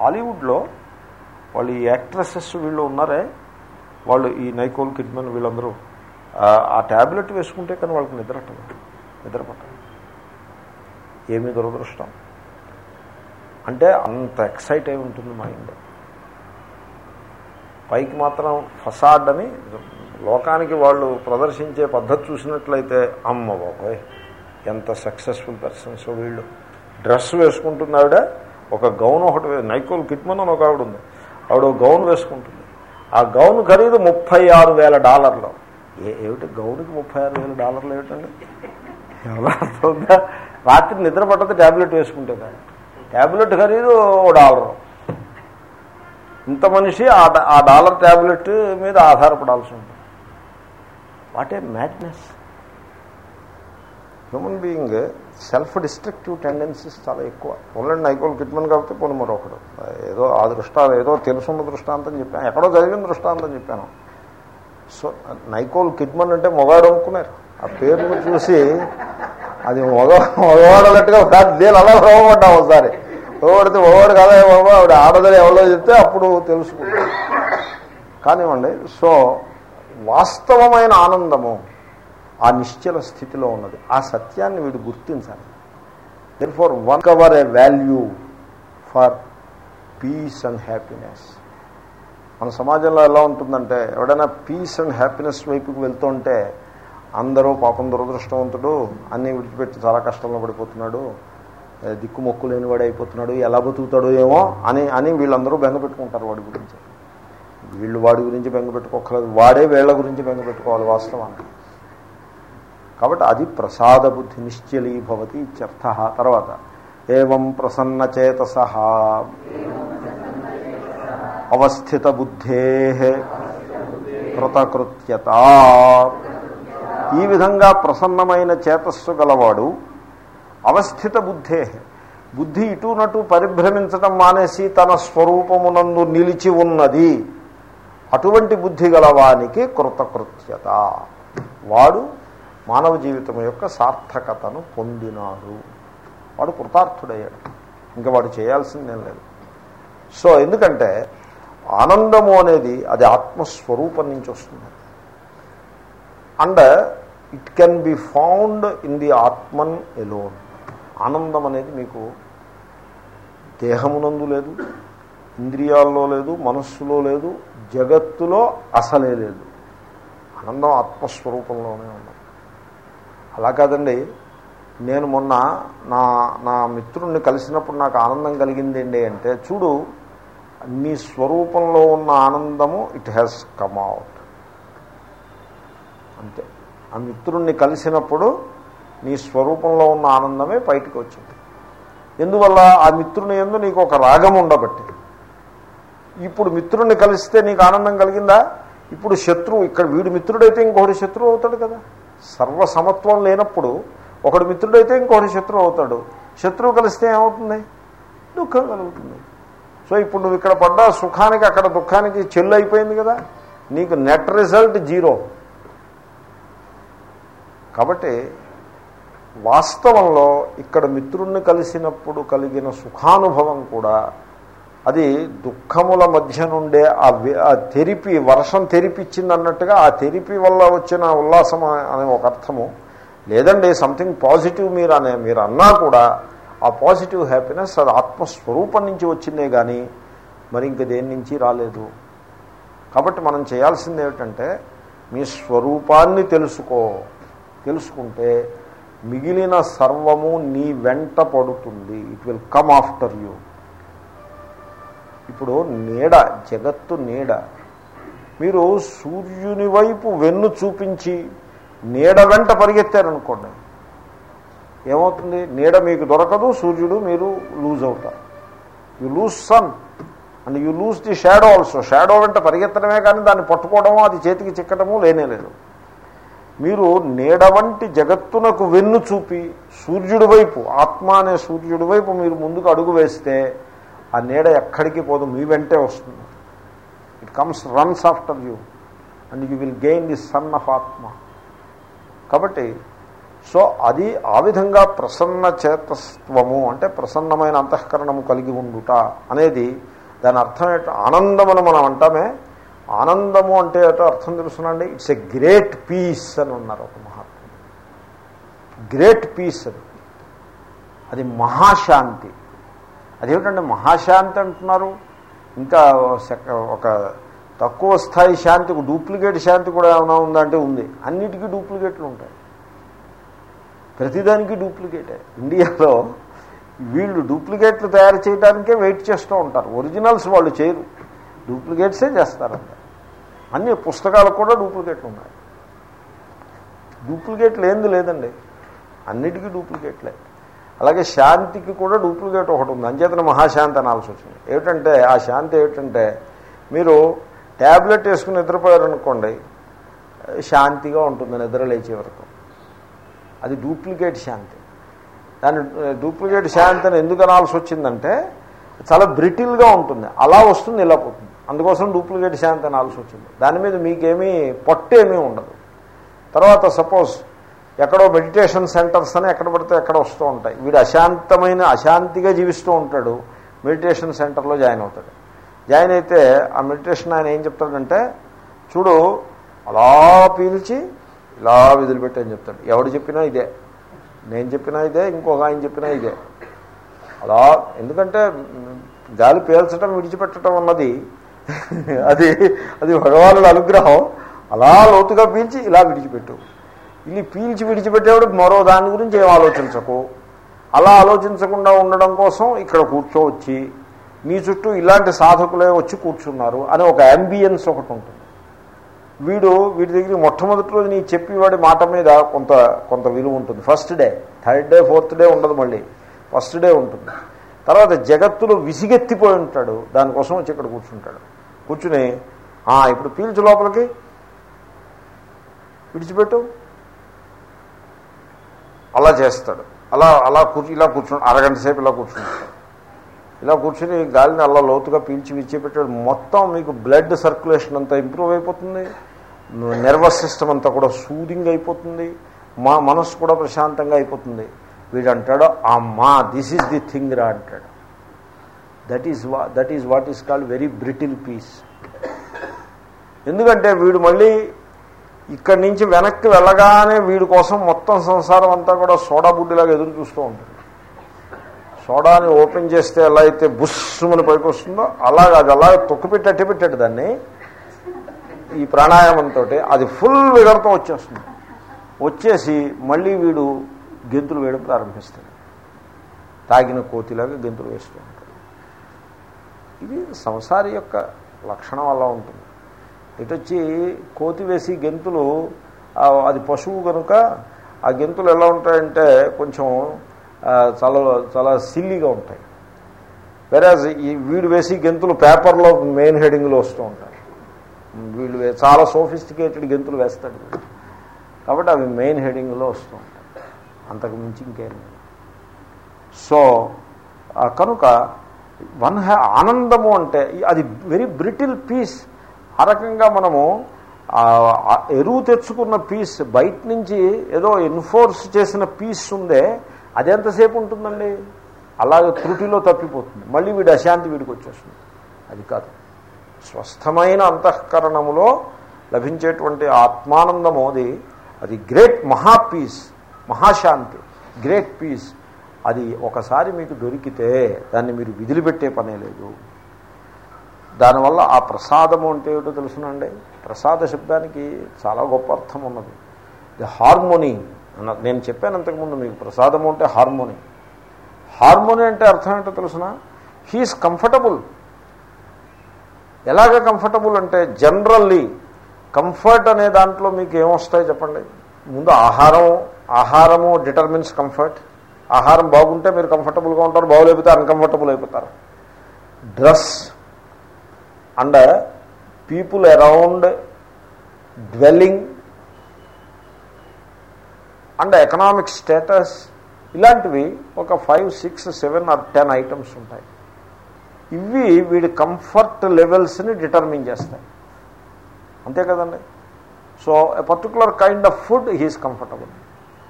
హాలీవుడ్లో వాళ్ళు ఈ యాక్ట్రసెస్ వీళ్ళు ఉన్నారే వాళ్ళు ఈ నైకోల్ కిడ్మన్ వీళ్ళందరూ. ఆ- ట్యాబ్లెట్ వేసుకుంటే కానీ వాళ్ళకి నిద్ర పట్టదు నిద్ర ఏమీ దురదృష్టం? అంటే అంత ఎక్సైట్ అయి ఉంటుంది మైండ్. పైకి మాత్రం ఫసాడ్ అని లోకానికి వాళ్ళు ప్రదర్శించే పద్ధతి చూసినట్లయితే అమ్మ బాబోయ్ ఎంత సక్సెస్ఫుల్ పర్సన్స్ వీళ్ళు. డ్రెస్ వేసుకుంటుంది ఆవిడ ఒక గౌన్ ఒకటి నైకోల్ కిట్మన్ అని ఒక ఆవిడ ఉంది ఆవిడ ఒక గౌన్ వేసుకుంటుంది. ఆ గౌన్ ఖరీదు ముప్పై ఆరు వేల డాలర్లు. ఏ ఏమిటి గౌన్కి ముప్పై ఆరు వేల డాలర్లు ఏమిటండి? రాత్రి నిద్ర పట్టదు ట్యాబ్లెట్ వేసుకుంటే కానీ. ట్యాబ్లెట్ ఖరీదు ఓ డాలరు. ఇంత మనిషి ఆ ఆ డాలర్ ట్యాబ్లెట్ మీద ఆధారపడాల్సి ఉంటుంది. What a madness. Human being self destructive tendencies చాలా ఎక్కువ. ఓన్లీ నైకోల్ కిట్మన్ కాబట్టి పోనీ మరొకడు. ఏదో ఆ దృష్టాలు ఏదో తెలుసున్న దృష్టాంతం చెప్పాను. ఎక్కడో చదివిన దృష్టాంతం చెప్పాను. సో నైకోల్ కిడ్మన్ అంటే మొగాడు అనుకున్నారు. ఆ పేరును చూసి అది మొగ మగవాడన్నట్టుగా కాదు దేని అలా రోగపడ్డా ఒకసారి. ఎవరితే ఓవర్ కదా బాబా ఆవిడ ఆడదని ఎవరో చెప్తే అప్పుడు తెలుసుకుంటా. కానివ్వండి సో వాస్తవమైన ఆనందము ఆ నిశ్చల స్థితిలో ఉన్నది. ఆ సత్యాన్ని వీడు గుర్తించాలి. Then for one cover a value for peace and happiness మన సమాజంలో ఎలా ఉంటుందంటే ఎవడైనా పీస్ అండ్ హ్యాపీనెస్ వైపుకి వెళ్తుంటే అందరూ పాపం దురదృష్టవంతుడు అన్నీ విడిచిపెట్టి చాలా కష్టంలో పడిపోతున్నాడు దిక్కుమొక్కు లేని వాడు లేనివాడు అయిపోతున్నాడు ఎలా బతుకుతాడో ఏమో అని అని వీళ్ళందరూ బెంగ పెట్టుకుంటారు వాడి గురించి. వీళ్ళు వాడి గురించి బెంగ పెట్టుకోకలేదు వాడే వీళ్ళ గురించి బెంగ పెట్టుకోవాలి వాస్తవానికి. కాబట్టి అది ప్రసాద బుద్ధి నిశ్చలీభవతి ఇత్యర్థ. తర్వాత ఏం ప్రసన్నచేతస అవస్థిత బుద్ధే కృతకృత్యత. ఈ విధంగా ప్రసన్నమైన చేతస్సు గలవాడు అవస్థిత బుద్ధే. బుద్ధి ఇటునటు పరిభ్రమించటం మానేసి తన స్వరూపమునందు నిలిచి ఉన్నది. అటువంటి బుద్ధి గలవానికి కృతకృత్యత. వాడు మానవ జీవితం యొక్క సార్థకతను పొందినాడు. వాడు కృతార్థుడయ్యాడు. ఇంకా వాడు చేయాల్సిందేం లేదు. సో ఎందుకంటే ఆనందము అనేది అది ఆత్మస్వరూపం నుంచి వస్తుంది. And it can be found in the atman alone. ఆనందం అనేది మీకు దేహమునందు లేదు ఇంద్రియాల్లో లేదు మనస్సులో లేదు జగత్తులో అసలే లేదు. ఆనందం ఆత్మస్వరూపంలోనే ఉంది అలా కాదండి నేను మొన్న నా నా మిత్రుణ్ణి కలిసినప్పుడు నాకు ఆనందం కలిగిందండి అంటే చూడు నీ స్వరూపంలో ఉన్న ఆనందము ఇట్ హ్యాస్ కమ్ అవుట్ అంతే. ఆ మిత్రుణ్ణి కలిసినప్పుడు నీ స్వరూపంలో ఉన్న ఆనందమే బయటకు వచ్చింది. ఎందువల్ల ఆ మిత్రుని ఎందు నీకు ఒక రాగం ఉండబట్టి ఇప్పుడు మిత్రుడిని కలిస్తే నీకు ఆనందం కలిగిందా? ఇప్పుడు శత్రువు ఇక్కడ వీడు మిత్రుడైతే ఇంకొకటి శత్రువు అవుతాడు కదా? సర్వసమత్వం లేనప్పుడు ఒకడు మిత్రుడైతే ఇంకొకటి శత్రువు అవుతాడు. శత్రువు కలిస్తే ఏమవుతుంది? దుఃఖం కలుగుతుంది. సో ఇప్పుడు నువ్వు ఇక్కడ పడ్డా సుఖానికి అక్కడ దుఃఖానికి చెల్లు అయిపోయింది కదా? నీకు నెట్ రిజల్ట్ జీరో. కాబట్టి వాస్తవంలో ఇక్కడ మిత్రుణ్ణి కలిసినప్పుడు కలిగిన సుఖానుభవం కూడా అది దుఃఖముల మధ్య నుండే ఆ తెరిపి వర్షం తెరిపిచ్చింది అన్నట్టుగా ఆ తెరిపి వల్ల వచ్చిన ఉల్లాసం అనే ఒక అర్థము. లేదండి సంథింగ్ పాజిటివ్ మీరు అనే మీరు అన్నా కూడా ఆ పాజిటివ్ హ్యాపీనెస్ అది ఆత్మస్వరూపం నుంచి వచ్చిందే కానీ మరి ఇంక దేని నుంచి రాలేదు? కాబట్టి మనం చేయాల్సింది ఏమిటంటే మీ స్వరూపాన్ని తెలుసుకో. తెలుసుకుంటే మిగిలిన సర్వము నీ వెంట పడుతుంది. It will come after you ఇప్పుడు నీడ జగత్తు నీడ. మీరు సూర్యుని వైపు వెన్ను చూపించి నీడ వెంట పరిగెత్తారనుకోండి. ఏమవుతుంది? నీడ మీకు దొరకదు సూర్యుడు మీరు లూజ్ అవుతారు. You lose sun and you lose the shadow also shadow వెంట పరిగెత్తడమే కానీ దాన్ని పట్టుకోవడము అది చేతికి చిక్కడము లేనే లేదు. మీరు నీడ వంటి జగత్తునకు వెన్ను చూపి సూర్యుడి వైపు ఆత్మ అనే సూర్యుడి వైపు మీరు ముందుకు అడుగు వేస్తే ఆ నీడ ఎక్కడికి పోదు మీ వెంటే వస్తుంది. It comes runs after you and you will gain the sun of atma. కాబట్టి సో అది ఆ విధంగా ప్రసన్న చేతస్త్వము అంటే ప్రసన్నమైన అంతఃకరణము కలిగి ఉండుట అనేది దాని అర్థం ఏంటో ఆనందమును మనం అంటామే ఆనందము అంటే ఏటో అర్థం తెలుసునండి? ఇట్స్ ఎ గ్రేట్ పీస్ అని ఉన్నారు ఒక మహాత్ముడు గ్రేట్ పీస్ అది. అది మహాశాంతి. అదేమిటండి మహాశాంతి అంటున్నారు? ఇంకా ఒక తక్కువ స్థాయి శాంతికి డూప్లికేట్ శాంతి కూడా ఏమైనా ఉందంటే ఉంది. అన్నిటికీ డూప్లికేట్లు ఉంటాయి. ప్రతిదానికి డూప్లికేటే. ఇండియాలో వీళ్ళు డూప్లికేట్లు తయారు చేయడానికే వెయిట్ చేస్తూ ఉంటారు. ఒరిజినల్స్ వాళ్ళు చేయరు. డూప్లికేట్సే చేస్తారంట. అన్ని పుస్తకాలకు కూడా డూప్లికేట్లు ఉన్నాయి డూప్లికేట్లు ఏంది లేదండి. అన్నిటికీ డూప్లికేట్లే. అలాగే శాంతికి కూడా డూప్లికేట్ ఒకటి ఉంది. అంచేతన మహాశాంతి అనాల్సి వచ్చింది. ఏమిటంటే ఆ శాంతి ఏమిటంటే మీరు ట్యాబ్లెట్ వేసుకుని నిద్రపోయారనుకోండి శాంతిగా ఉంటుంది నిద్ర లేచే వరకు. అది డూప్లికేట్ శాంతి. దాని డూప్లికేట్ శాంతిని ఎందుకు అనాల్సి వచ్చిందంటే చాలా బ్రిటిల్గా ఉంటుంది. అలా వస్తుంది ఇలా పోతుంది. అందుకోసం డూప్లికేట్ శాంతి అనాల్సి వచ్చింది. దాని మీద మీకేమీ పట్టు ఏమీ ఉండదు. తర్వాత సపోజ్ ఎక్కడో మెడిటేషన్ సెంటర్స్ అని ఎక్కడ పడితే ఎక్కడ వస్తూ ఉంటాయి. వీడు అశాంతమైన అశాంతిగా జీవిస్తూ ఉంటాడు. మెడిటేషన్ సెంటర్లో జాయిన్ అవుతాడు. జాయిన్ అయితే ఆ మెడిటేషన్ ఆయన ఏం చెప్తాడంటే చూడు అలా పీల్చి ఇలా విదిలిపెట్టి అని చెప్తాడు. ఎవడు చెప్పినా ఇదే. నేను చెప్పినా ఇదే ఇంకొక ఆయన చెప్పినా ఇదే. అలా ఎందుకంటే గాలి పీల్చడం విడిచిపెట్టడం అన్నది అది అది భగవానుడు అనుగ్రహం. అలా లోతుగా పీల్చి ఇలా విడిచిపెట్టు. ఇది పీల్చి విడిచిపెట్టేవాడు మరో దాని గురించి ఏం ఆలోచించకు. అలా ఆలోచించకుండా ఉండడం కోసం ఇక్కడ కూర్చోవచ్చి మీ చుట్టూ ఇలాంటి సాధకులే వచ్చి కూర్చున్నారు అని ఒక అంబియన్స్ ఒకటి ఉంటుంది. వీడు వీడి దగ్గర మొట్టమొదటి రోజు నీ చెప్పేవాడి మాట మీద కొంత కొంత విలువ ఉంటుంది. First day third day fourth day ఉండదు మళ్ళీ. ఫస్ట్ డే ఉంటుంది. తర్వాత జగత్తులో విసిగెత్తిపోయి ఉంటాడు. దానికోసం వచ్చి ఇక్కడ కూర్చుంటాడు. కూర్చుని ఇప్పుడు పీల్చు లోపలికి. విడిచిపెట్టు. అలా చేస్తాడు. అలా అలా కూర్చు ఇలా కూర్చుని అరగంట సేపు ఇలా కూర్చుంటాడు ఇలా కూర్చుని గాలిని అలా లోతుగా పీల్చి విడిచిపెట్టాడు. మొత్తం మీకు బ్లడ్ సర్క్యులేషన్ అంతా ఇంప్రూవ్ అయిపోతుంది. నర్వస్ సిస్టమ్ అంతా కూడా సూదింగ్ అయిపోతుంది. మా మనస్సు కూడా ప్రశాంతంగా అయిపోతుంది. వీడు అంటాడు అమ్మా దిస్ ఈజ్ ది థింగ్ రా అంటాడు. దట్ ఈస్ వా that is what is called very brittle peace ఎందుకంటే వీడు మళ్ళీ ఇక్కడి నుంచి వెనక్కి వెళ్ళగానే వీడి కోసం మొత్తం సంసారం అంతా కూడా సోడా బుడ్డిలాగా ఎదురు చూస్తూ ఉంటుంది. సోడాని ఓపెన్ చేస్తే ఎలా అయితే బుస్సుమని పైకి వస్తుందో అలాగ అది అలా తొక్కిపెట్టి అట్టి పెట్టాడు దాన్ని. ఈ ప్రాణాయామంతో అది ఫుల్ విగర్తో వచ్చేస్తుంది. వచ్చేసి మళ్ళీ వీడు గెంతులు వేయడం ప్రారంభిస్తాడు. తాగిన కోతిలాగా గెంతులు వేస్తూ ఇది సంసారి యొక్క లక్షణం అలా ఉంటుంది. ఇటు వచ్చి కోతి వేసి గెంతులు అది పశువు కనుక ఆ గెంతులు ఎలా ఉంటాయంటే కొంచెం చాలా చాలా సిల్లీగా ఉంటాయి. వెరాజ్ ఈ వీడు వేసి గెంతులు పేపర్లో మెయిన్ హెడింగ్లో వస్తూ ఉంటాయి. వీళ్ళు చాలా సోఫిస్టికేటెడ్ గెంతులు వేస్తాడు కాబట్టి అవి మెయిన్ హెడింగ్లో వస్తూ ఉంటాయి. అంతకు మించి ఇంకేం సో కనుక వన్ హ్యా ఆనందము అంటే అది వెరీ బ్రిటిల్ పీస్ ఆ రకంగా మనము ఎరువు తెచ్చుకున్న పీస్ బయట నుంచి ఏదో ఎన్ఫోర్స్ చేసిన పీస్ ఉందే అది ఎంతసేపు ఉంటుందండి? అలాగే త్రుటిలో తప్పిపోతుంది. మళ్ళీ వీడు అశాంతి వీడికి వచ్చేస్తుంది. అది కాదు. స్వస్థమైన అంతఃకరణములో లభించేటువంటి ఆత్మానందం అది అది గ్రేట్ మహా పీస్ మహాశాంతి గ్రేట్ పీస్ అది ఒకసారి మీకు దొరికితే దాన్ని మీరు విదిలిపెట్టే పనే లేదు. దానివల్ల ఆ ప్రసాదము అంటే ఏమిటో తెలుసునండి? ప్రసాద శబ్దానికి చాలా గొప్ప అర్థం ఉన్నది. ది హార్మోనీ అన్న నేను చెప్పాను అంతకుముందు మీకు ప్రసాదము అంటే హార్మోనీ. హార్మోనీ అంటే అర్థం ఏంటో తెలుసిన? He's comfortable. ఎలాగ కంఫర్టబుల్ అంటే జనరల్లీ కంఫర్ట్ అనే దాంట్లో మీకు ఏమొస్తాయి చెప్పండి? ముందు ఆహారం ఆహారము డిటర్మిన్స్ కంఫర్ట్. ఆహారం బాగుంటే మీరు కంఫర్టబుల్గా ఉంటారు బాగోలేకపోతే అన్కంఫర్టబుల్ అయిపోతారు. Dress and people around dwelling and economic status ఇలాంటివి ఒక five six seven or ten items ఉంటాయి. ఇవి వీడి కంఫర్ట్ లెవెల్స్ని డిటర్మిన్ చేస్తాయి. అంతే కదండి? So a particular kind of food he's comfortable.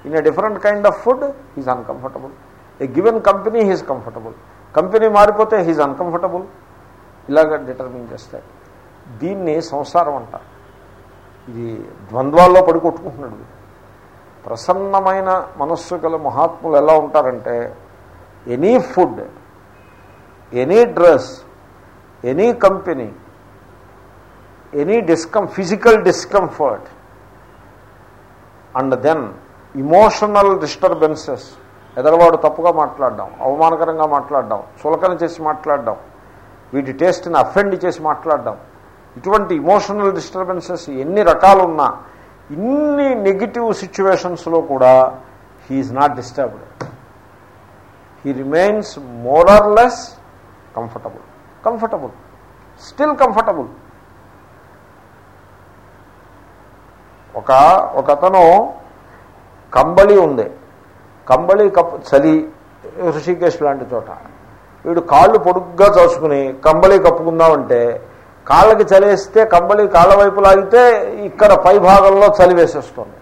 In a different kind of food he's uncomfortable a given company he's comfortable company మారిపోతే హీజ్ అన్కంఫర్టబుల్ ఇలాగ determine చేస్తాయి. దీన్ని సంసారం అంటారు. ఇది ద్వంద్వాల్లో పడి కొట్టుకుంటున్నాడు. ప్రసన్నమైన మనస్సు గల మహాత్ములు ఎలా ఉంటారంటే any food any dress any company any discom physical discomfort and then emotional disturbances ఎదరవాడు తప్పుగా మాట్లాడడం అవమానకరంగా మాట్లాడడం చులకన చేసి మాట్లాడడం వీటి టేస్ట్ని అఫెండ్ చేసి మాట్లాడడం. ఇటువంటి ఇమోషనల్ డిస్టర్బెన్సెస్ ఎన్ని రకాలున్నా ఇన్ని నెగిటివ్ సిచ్యువేషన్స్లో కూడా he's not disturbed he remains more or less comfortable comfortable still comfortable ఒక ఒక అతను కంబళి ఉంది. కంబళి కప్పు చలి ఋషికేశ్ లాంటి చోట. వీడు కాళ్ళు పొడుగ్గా చోసుకుని కంబళి కప్పుకుందామంటే కాళ్ళకి చలేస్తే కంబళి కాళ్ళ వైపు లాగితే ఇక్కడ పై భాగంలో చలి వేసేస్తుంది.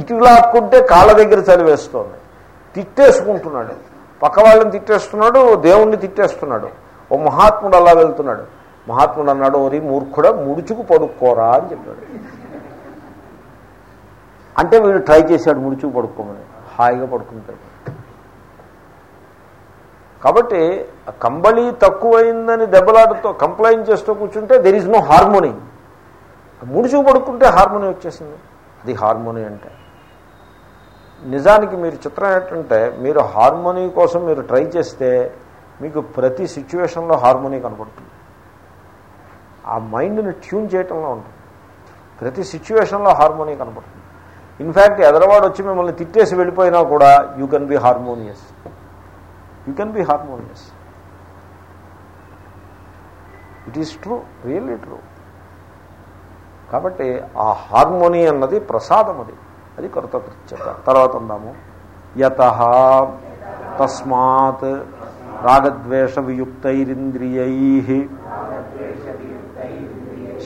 ఇటు లాక్కుంటే కాళ్ళ దగ్గర చలి వేస్తుంది. తిట్టేసుకుంటున్నాడు. పక్క వాళ్ళని తిట్టేస్తున్నాడు దేవుణ్ణి తిట్టేస్తున్నాడు. ఓ మహాత్ముడు అలా వెళ్తున్నాడు. మహాత్ముడు అన్నాడు ఓరి మూర్ఖుడ ముడుచుకు పడుకోరా అని చెప్పాడు. అంటే వీడు ట్రై చేశాడు ముడుచుకు పడుకోమని. హాయిగా పడుకుంటాడు. కాబట్టి ఆ కంబళి తక్కువైందని దెబ్బలాడుతూ కంప్లైంట్ చేస్తూ కూర్చుంటే దెర్ ఈజ్ నో హార్మోనీ ముడుచు పడుకుంటే హార్మోనీ వచ్చేసింది. అది హార్మోనీ అంటే. నిజానికి మీరు చిత్రం ఏంటంటే మీరు హార్మోనీ కోసం మీరు ట్రై చేస్తే మీకు ప్రతి సిచ్యువేషన్లో హార్మోనీ కనపడుతుంది ఆ మైండ్ని ట్యూన్ చేయటంలో ఉంటుంది. ప్రతి సిచ్యువేషన్లో హార్మోనీ కనపడుతుంది ఇన్ఫ్యాక్ట్ ఎదరవాడు వచ్చి మిమ్మల్ని తిట్టేసి వెళ్ళిపోయినా కూడా you can be harmonious you can be harmonious it is true really true కాబట్టి ఆ హార్మోనీ అన్నది ప్రసాదం అది. అది కృతకృత్యత తర్వాత ఉందాము యత తస్మాత్ రాగద్వేష వియుక్తైరింద్రియై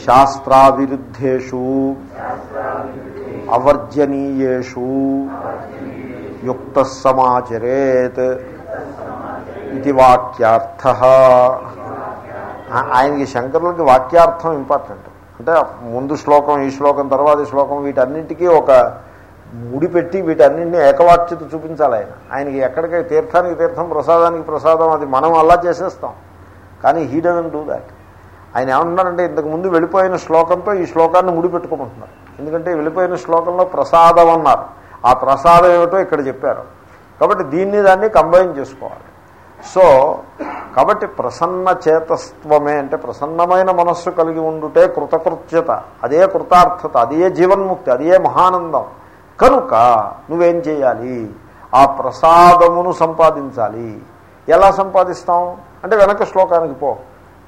శాస్త్రావిరుద్ధేషు. అవర్జనీయేషు యుక్త సమాచరేత్ ఇది వాక్యార్థ ఆయనకి శంకరులకి వాక్యార్థం ఇంపార్టెంట్. అంటే ముందు శ్లోకం ఈ శ్లోకం తర్వాత శ్లోకం వీటన్నింటికీ ఒక ముడిపెట్టి వీటన్నింటినీ ఏకవాక్యత చూపించాలి ఆయన. ఆయనకి ఎక్కడికి తీర్థానికి తీర్థం ప్రసాదానికి ప్రసాదం అది మనం అలా చేసేస్తాం. కానీ హీ డజన్ డూ దాట్. ఆయన ఏమంటున్నారంటే ఇంతకు ముందు వెళ్ళిపోయిన శ్లోకంతో ఈ శ్లోకాన్ని ముడిపెట్టుకోమంటున్నారు. ఎందుకంటే వెళ్ళిపోయిన శ్లోకంలో ప్రసాదం అన్నారు. ఆ ప్రసాదం ఏమిటో ఇక్కడ చెప్పారు. కాబట్టి దీన్ని దాన్ని కంబైన్ చేసుకోవాలి. సో కాబట్టి ప్రసన్న చేతస్త్వమే అంటే ప్రసన్నమైన మనస్సు కలిగి ఉండుటే కృతకృత్యత అదే కృతార్థత అదే జీవన్ముక్తి అదే మహానందం. కనుక నువ్వేం చేయాలి? ఆ ప్రసాదమును సంపాదించాలి. ఎలా సంపాదిస్తాం? అంటే వెనక శ్లోకానికి పో.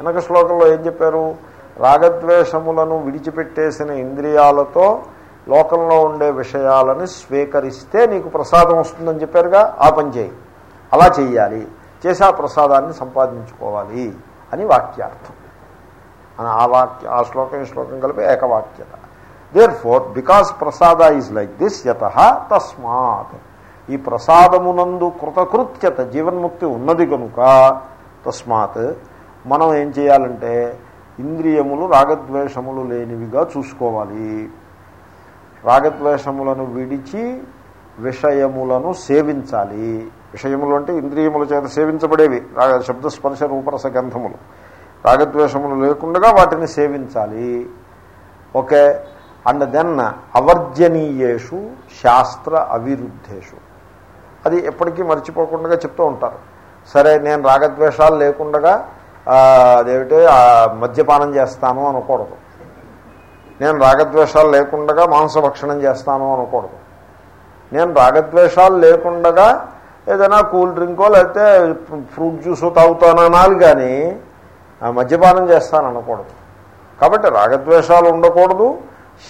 వెనక శ్లోకంలో ఏం చెప్పారు? రాగద్వేషములను విడిచిపెట్టేసిన ఇంద్రియాలతో లోకంలో ఉండే విషయాలని స్వీకరిస్తే నీకు ప్రసాదం వస్తుందని చెప్పారుగా ఆ పని చేయి. అలా చేయాలి చేసి ఆ ప్రసాదాన్ని సంపాదించుకోవాలి అని వాక్యార్థం. అని ఆ వాక్య ఆ శ్లోకం ఈ శ్లోకం కలిపి ఏకవాక్యత. Therefore because prasada is like this యత తస్మాత్. ఈ ప్రసాదమునందు కృతకృత్యత జీవన్ముక్తి ఉన్నది కనుక తస్మాత్ మనం ఏం చేయాలంటే ఇంద్రియములు రాగద్వేషములు లేనివిగా చూసుకోవాలి. రాగద్వేషములను విడిచి విషయములను సేవించాలి. విషయములు అంటే ఇంద్రియముల చేత సేవించబడేవి. రాగ శబ్దస్పర్శ రూపరస గంధములు. రాగద్వేషములు లేకుండా వాటిని సేవించాలి. ఓకే అండ్ దెన్ అవర్జనీయేషు శాస్త్ర అవిరుద్ధేషు. అది ఎప్పటికీ మర్చిపోకుండా చెప్తూ ఉంటారు. సరే నేను రాగద్వేషాలు లేకుండా అదేమిటి? మద్యపానం చేస్తాను అనకూడదు. నేను రాగద్వేషాలు లేకుండా మాంసభక్షణం చేస్తాను అనకూడదు. నేను రాగద్వేషాలు లేకుండా ఏదైనా కూల్ డ్రింకో లేకపోతే ఫ్రూట్ జ్యూసో తాగుతాననాలి కానీ మద్యపానం చేస్తాను అనకూడదు. కాబట్టి రాగద్వేషాలు ఉండకూడదు.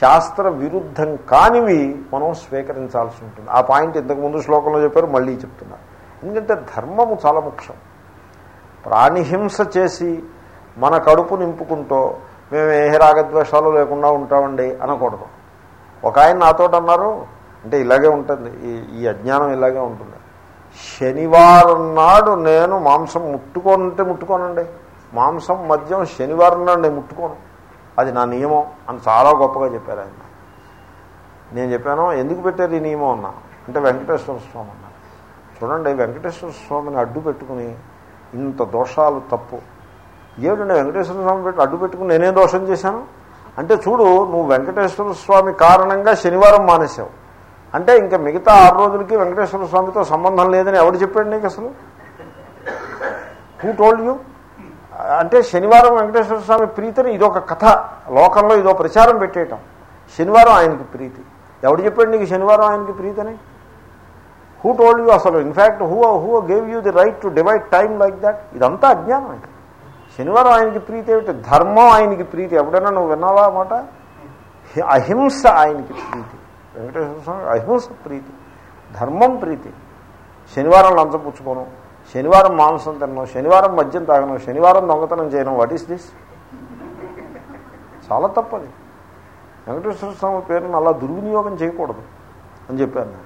శాస్త్ర విరుద్ధం కానివి మనం స్వీకరించాల్సి ఉంటుంది. ఆ పాయింట్ ఇంతకుముందు శ్లోకంలో చెప్పారు మళ్ళీ చెప్తున్నారు. ఎందుకంటే ధర్మము చాలా ముఖ్యం. ప్రాణిహింస చేసి మన కడుపు నింపుకుంటూ మేము ఏ రాగద్వేషాలు లేకుండా ఉంటామండి అనకూడదు. ఒక ఆయన నాతో అన్నారు అంటే ఇలాగే ఉంటుంది ఈ ఈ అజ్ఞానం ఇలాగే ఉంటుంది. శనివారం నాడు నేను మాంసం ముట్టుకోనంటే ముట్టుకోనండి. మాంసం మద్యం శనివారం నాడు నేను ముట్టుకోను. అది నా నియమం అని చాలా గొప్పగా చెప్పారు ఆయన. నేను చెప్పాను ఎందుకు పెట్టారు ఈ నియమం అన్నా. అంటే వెంకటేశ్వర స్వామి అన్నారు. చూడండి వెంకటేశ్వర స్వామిని అడ్డు పెట్టుకుని ఇంత దోషాలు తప్పు. ఏమిటంటే వెంకటేశ్వర స్వామి పెట్టి అడ్డు పెట్టుకుని నేనే దోషం చేశాను? అంటే చూడు నువ్వు వెంకటేశ్వర స్వామి కారణంగా శనివారం మానేశావు. అంటే ఇంకా మిగతా ఆరు రోజులకి వెంకటేశ్వర స్వామితో సంబంధం లేదని ఎవడు చెప్పాడు నీకు అసలు? హూ టోల్డ్ యూ అంటే శనివారం వెంకటేశ్వర స్వామి ప్రీతిని ఇదొక కథ. లోకంలో ఇదో ప్రచారం పెట్టేయటం. శనివారం ఆయనకి ప్రీతి. ఎవడు చెప్పాడు నీకు శనివారం ఆయనకి ప్రీతిని? హూ టోల్డ్ యూ అసలు? In fact who who gave you the right to divide time like that ఇదంతా అజ్ఞానం ఇది. శనివారం ఆయనకి ప్రీతి ఏమిటి? ధర్మం ఆయనకి ప్రీతి. ఎప్పుడైనా నువ్వు విన్నావా అన్నమాట అహింస ఆయనకి ప్రీతి. వెంకటేశ్వర స్వామి అహింస ప్రీతి. ధర్మం ప్రీతి. శనివారం లంచపుచ్చుకోను శనివారం మాంసం తినను. శనివారం మద్యం తాగను. శనివారం దొంగతనం చేయను. వాట్ ఈస్ దిస్ చాలా తప్పది వెంకటేశ్వర స్వామి పేరును అలా దుర్వినియోగం చేయకూడదు అని చెప్పాను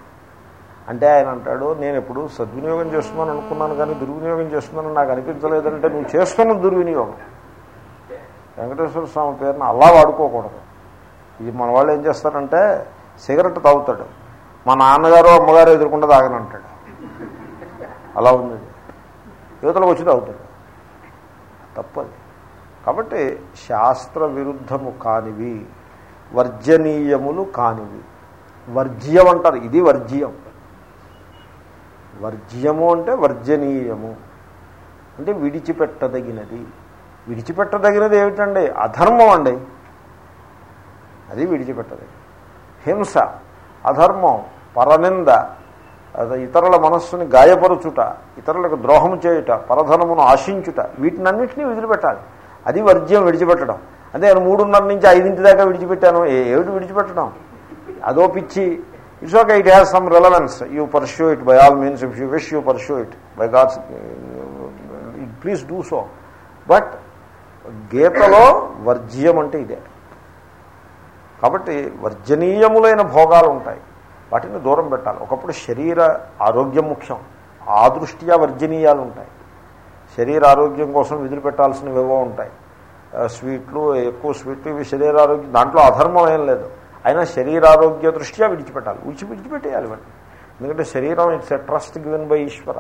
అంటే ఆయన అంటాడు నేను ఎప్పుడు సద్వినియోగం చేస్తున్నాను అనుకున్నాను కానీ దుర్వినియోగం చేస్తున్నాను నాకు అనిపించలేదంటే నువ్వు చేస్తున్న దుర్వినియోగం. వెంకటేశ్వర స్వామి పేరును అలా వాడుకోకూడదు. ఇది మన వాళ్ళు ఏం చేస్తారంటే సిగరెట్ తాగుతాడు. మా నాన్నగారు అమ్మగారు ఎదుర్కొంటే తాగనంటాడు అలా ఉంది. యువతలకు వచ్చి తాగుతాడు. తప్పది. కాబట్టి శాస్త్ర విరుద్ధము కానివి వర్జనీయములు కానివి వర్జ్యం అంటారు ఇది వర్జ్యం. వర్జ్యము అంటే వర్జనీయము. అంటే విడిచిపెట్టదగినది. విడిచిపెట్టదగినది ఏమిటండి? అధర్మం అండి. అది విడిచిపెట్టదగినది హింస అధర్మం పరనింద ఇతరుల మనస్సుని గాయపరుచుట ఇతరులకు ద్రోహం చేయుట పరధనమును ఆశించుట వీటినన్నింటినీ విడిచిపెట్టాలి అది వర్జ్యం విడిచిపెట్టడం. అదే నేను మూడున్నర నుంచి ఐదింటి దాకా విడిచిపెట్టాను. ఏమిటి విడిచిపెట్టడం? అదో పిచ్చి. It's okay it has some relevance you pursue it by all means if you wish you pursue it by God's please do so but గీతలో వర్జ్యం అంటే ఇదే కాబట్టి వర్జనీయములైన భోగాలు ఉంటాయి వాటిని దూరం పెట్టాలి ఒకప్పుడు శరీర ఆరోగ్యం ముఖ్యం ఆ దృష్ట్యా వర్జనీయాలు ఉంటాయి శరీర ఆరోగ్యం కోసం విధులు పెట్టాల్సినవి ఏవో ఉంటాయి స్వీట్లు ఎక్కువ స్వీట్లు ఇవి శరీర ఆరోగ్యం దాంట్లో అధర్మం ఏం లేదు. అయినా శరీరారోగ్య దృష్ట్యా విడిచిపెట్టాలి. విడిచి విడిచిపెట్టేయాలి వాడిని ఎందుకంటే శరీరం it's a trust given by Ishwara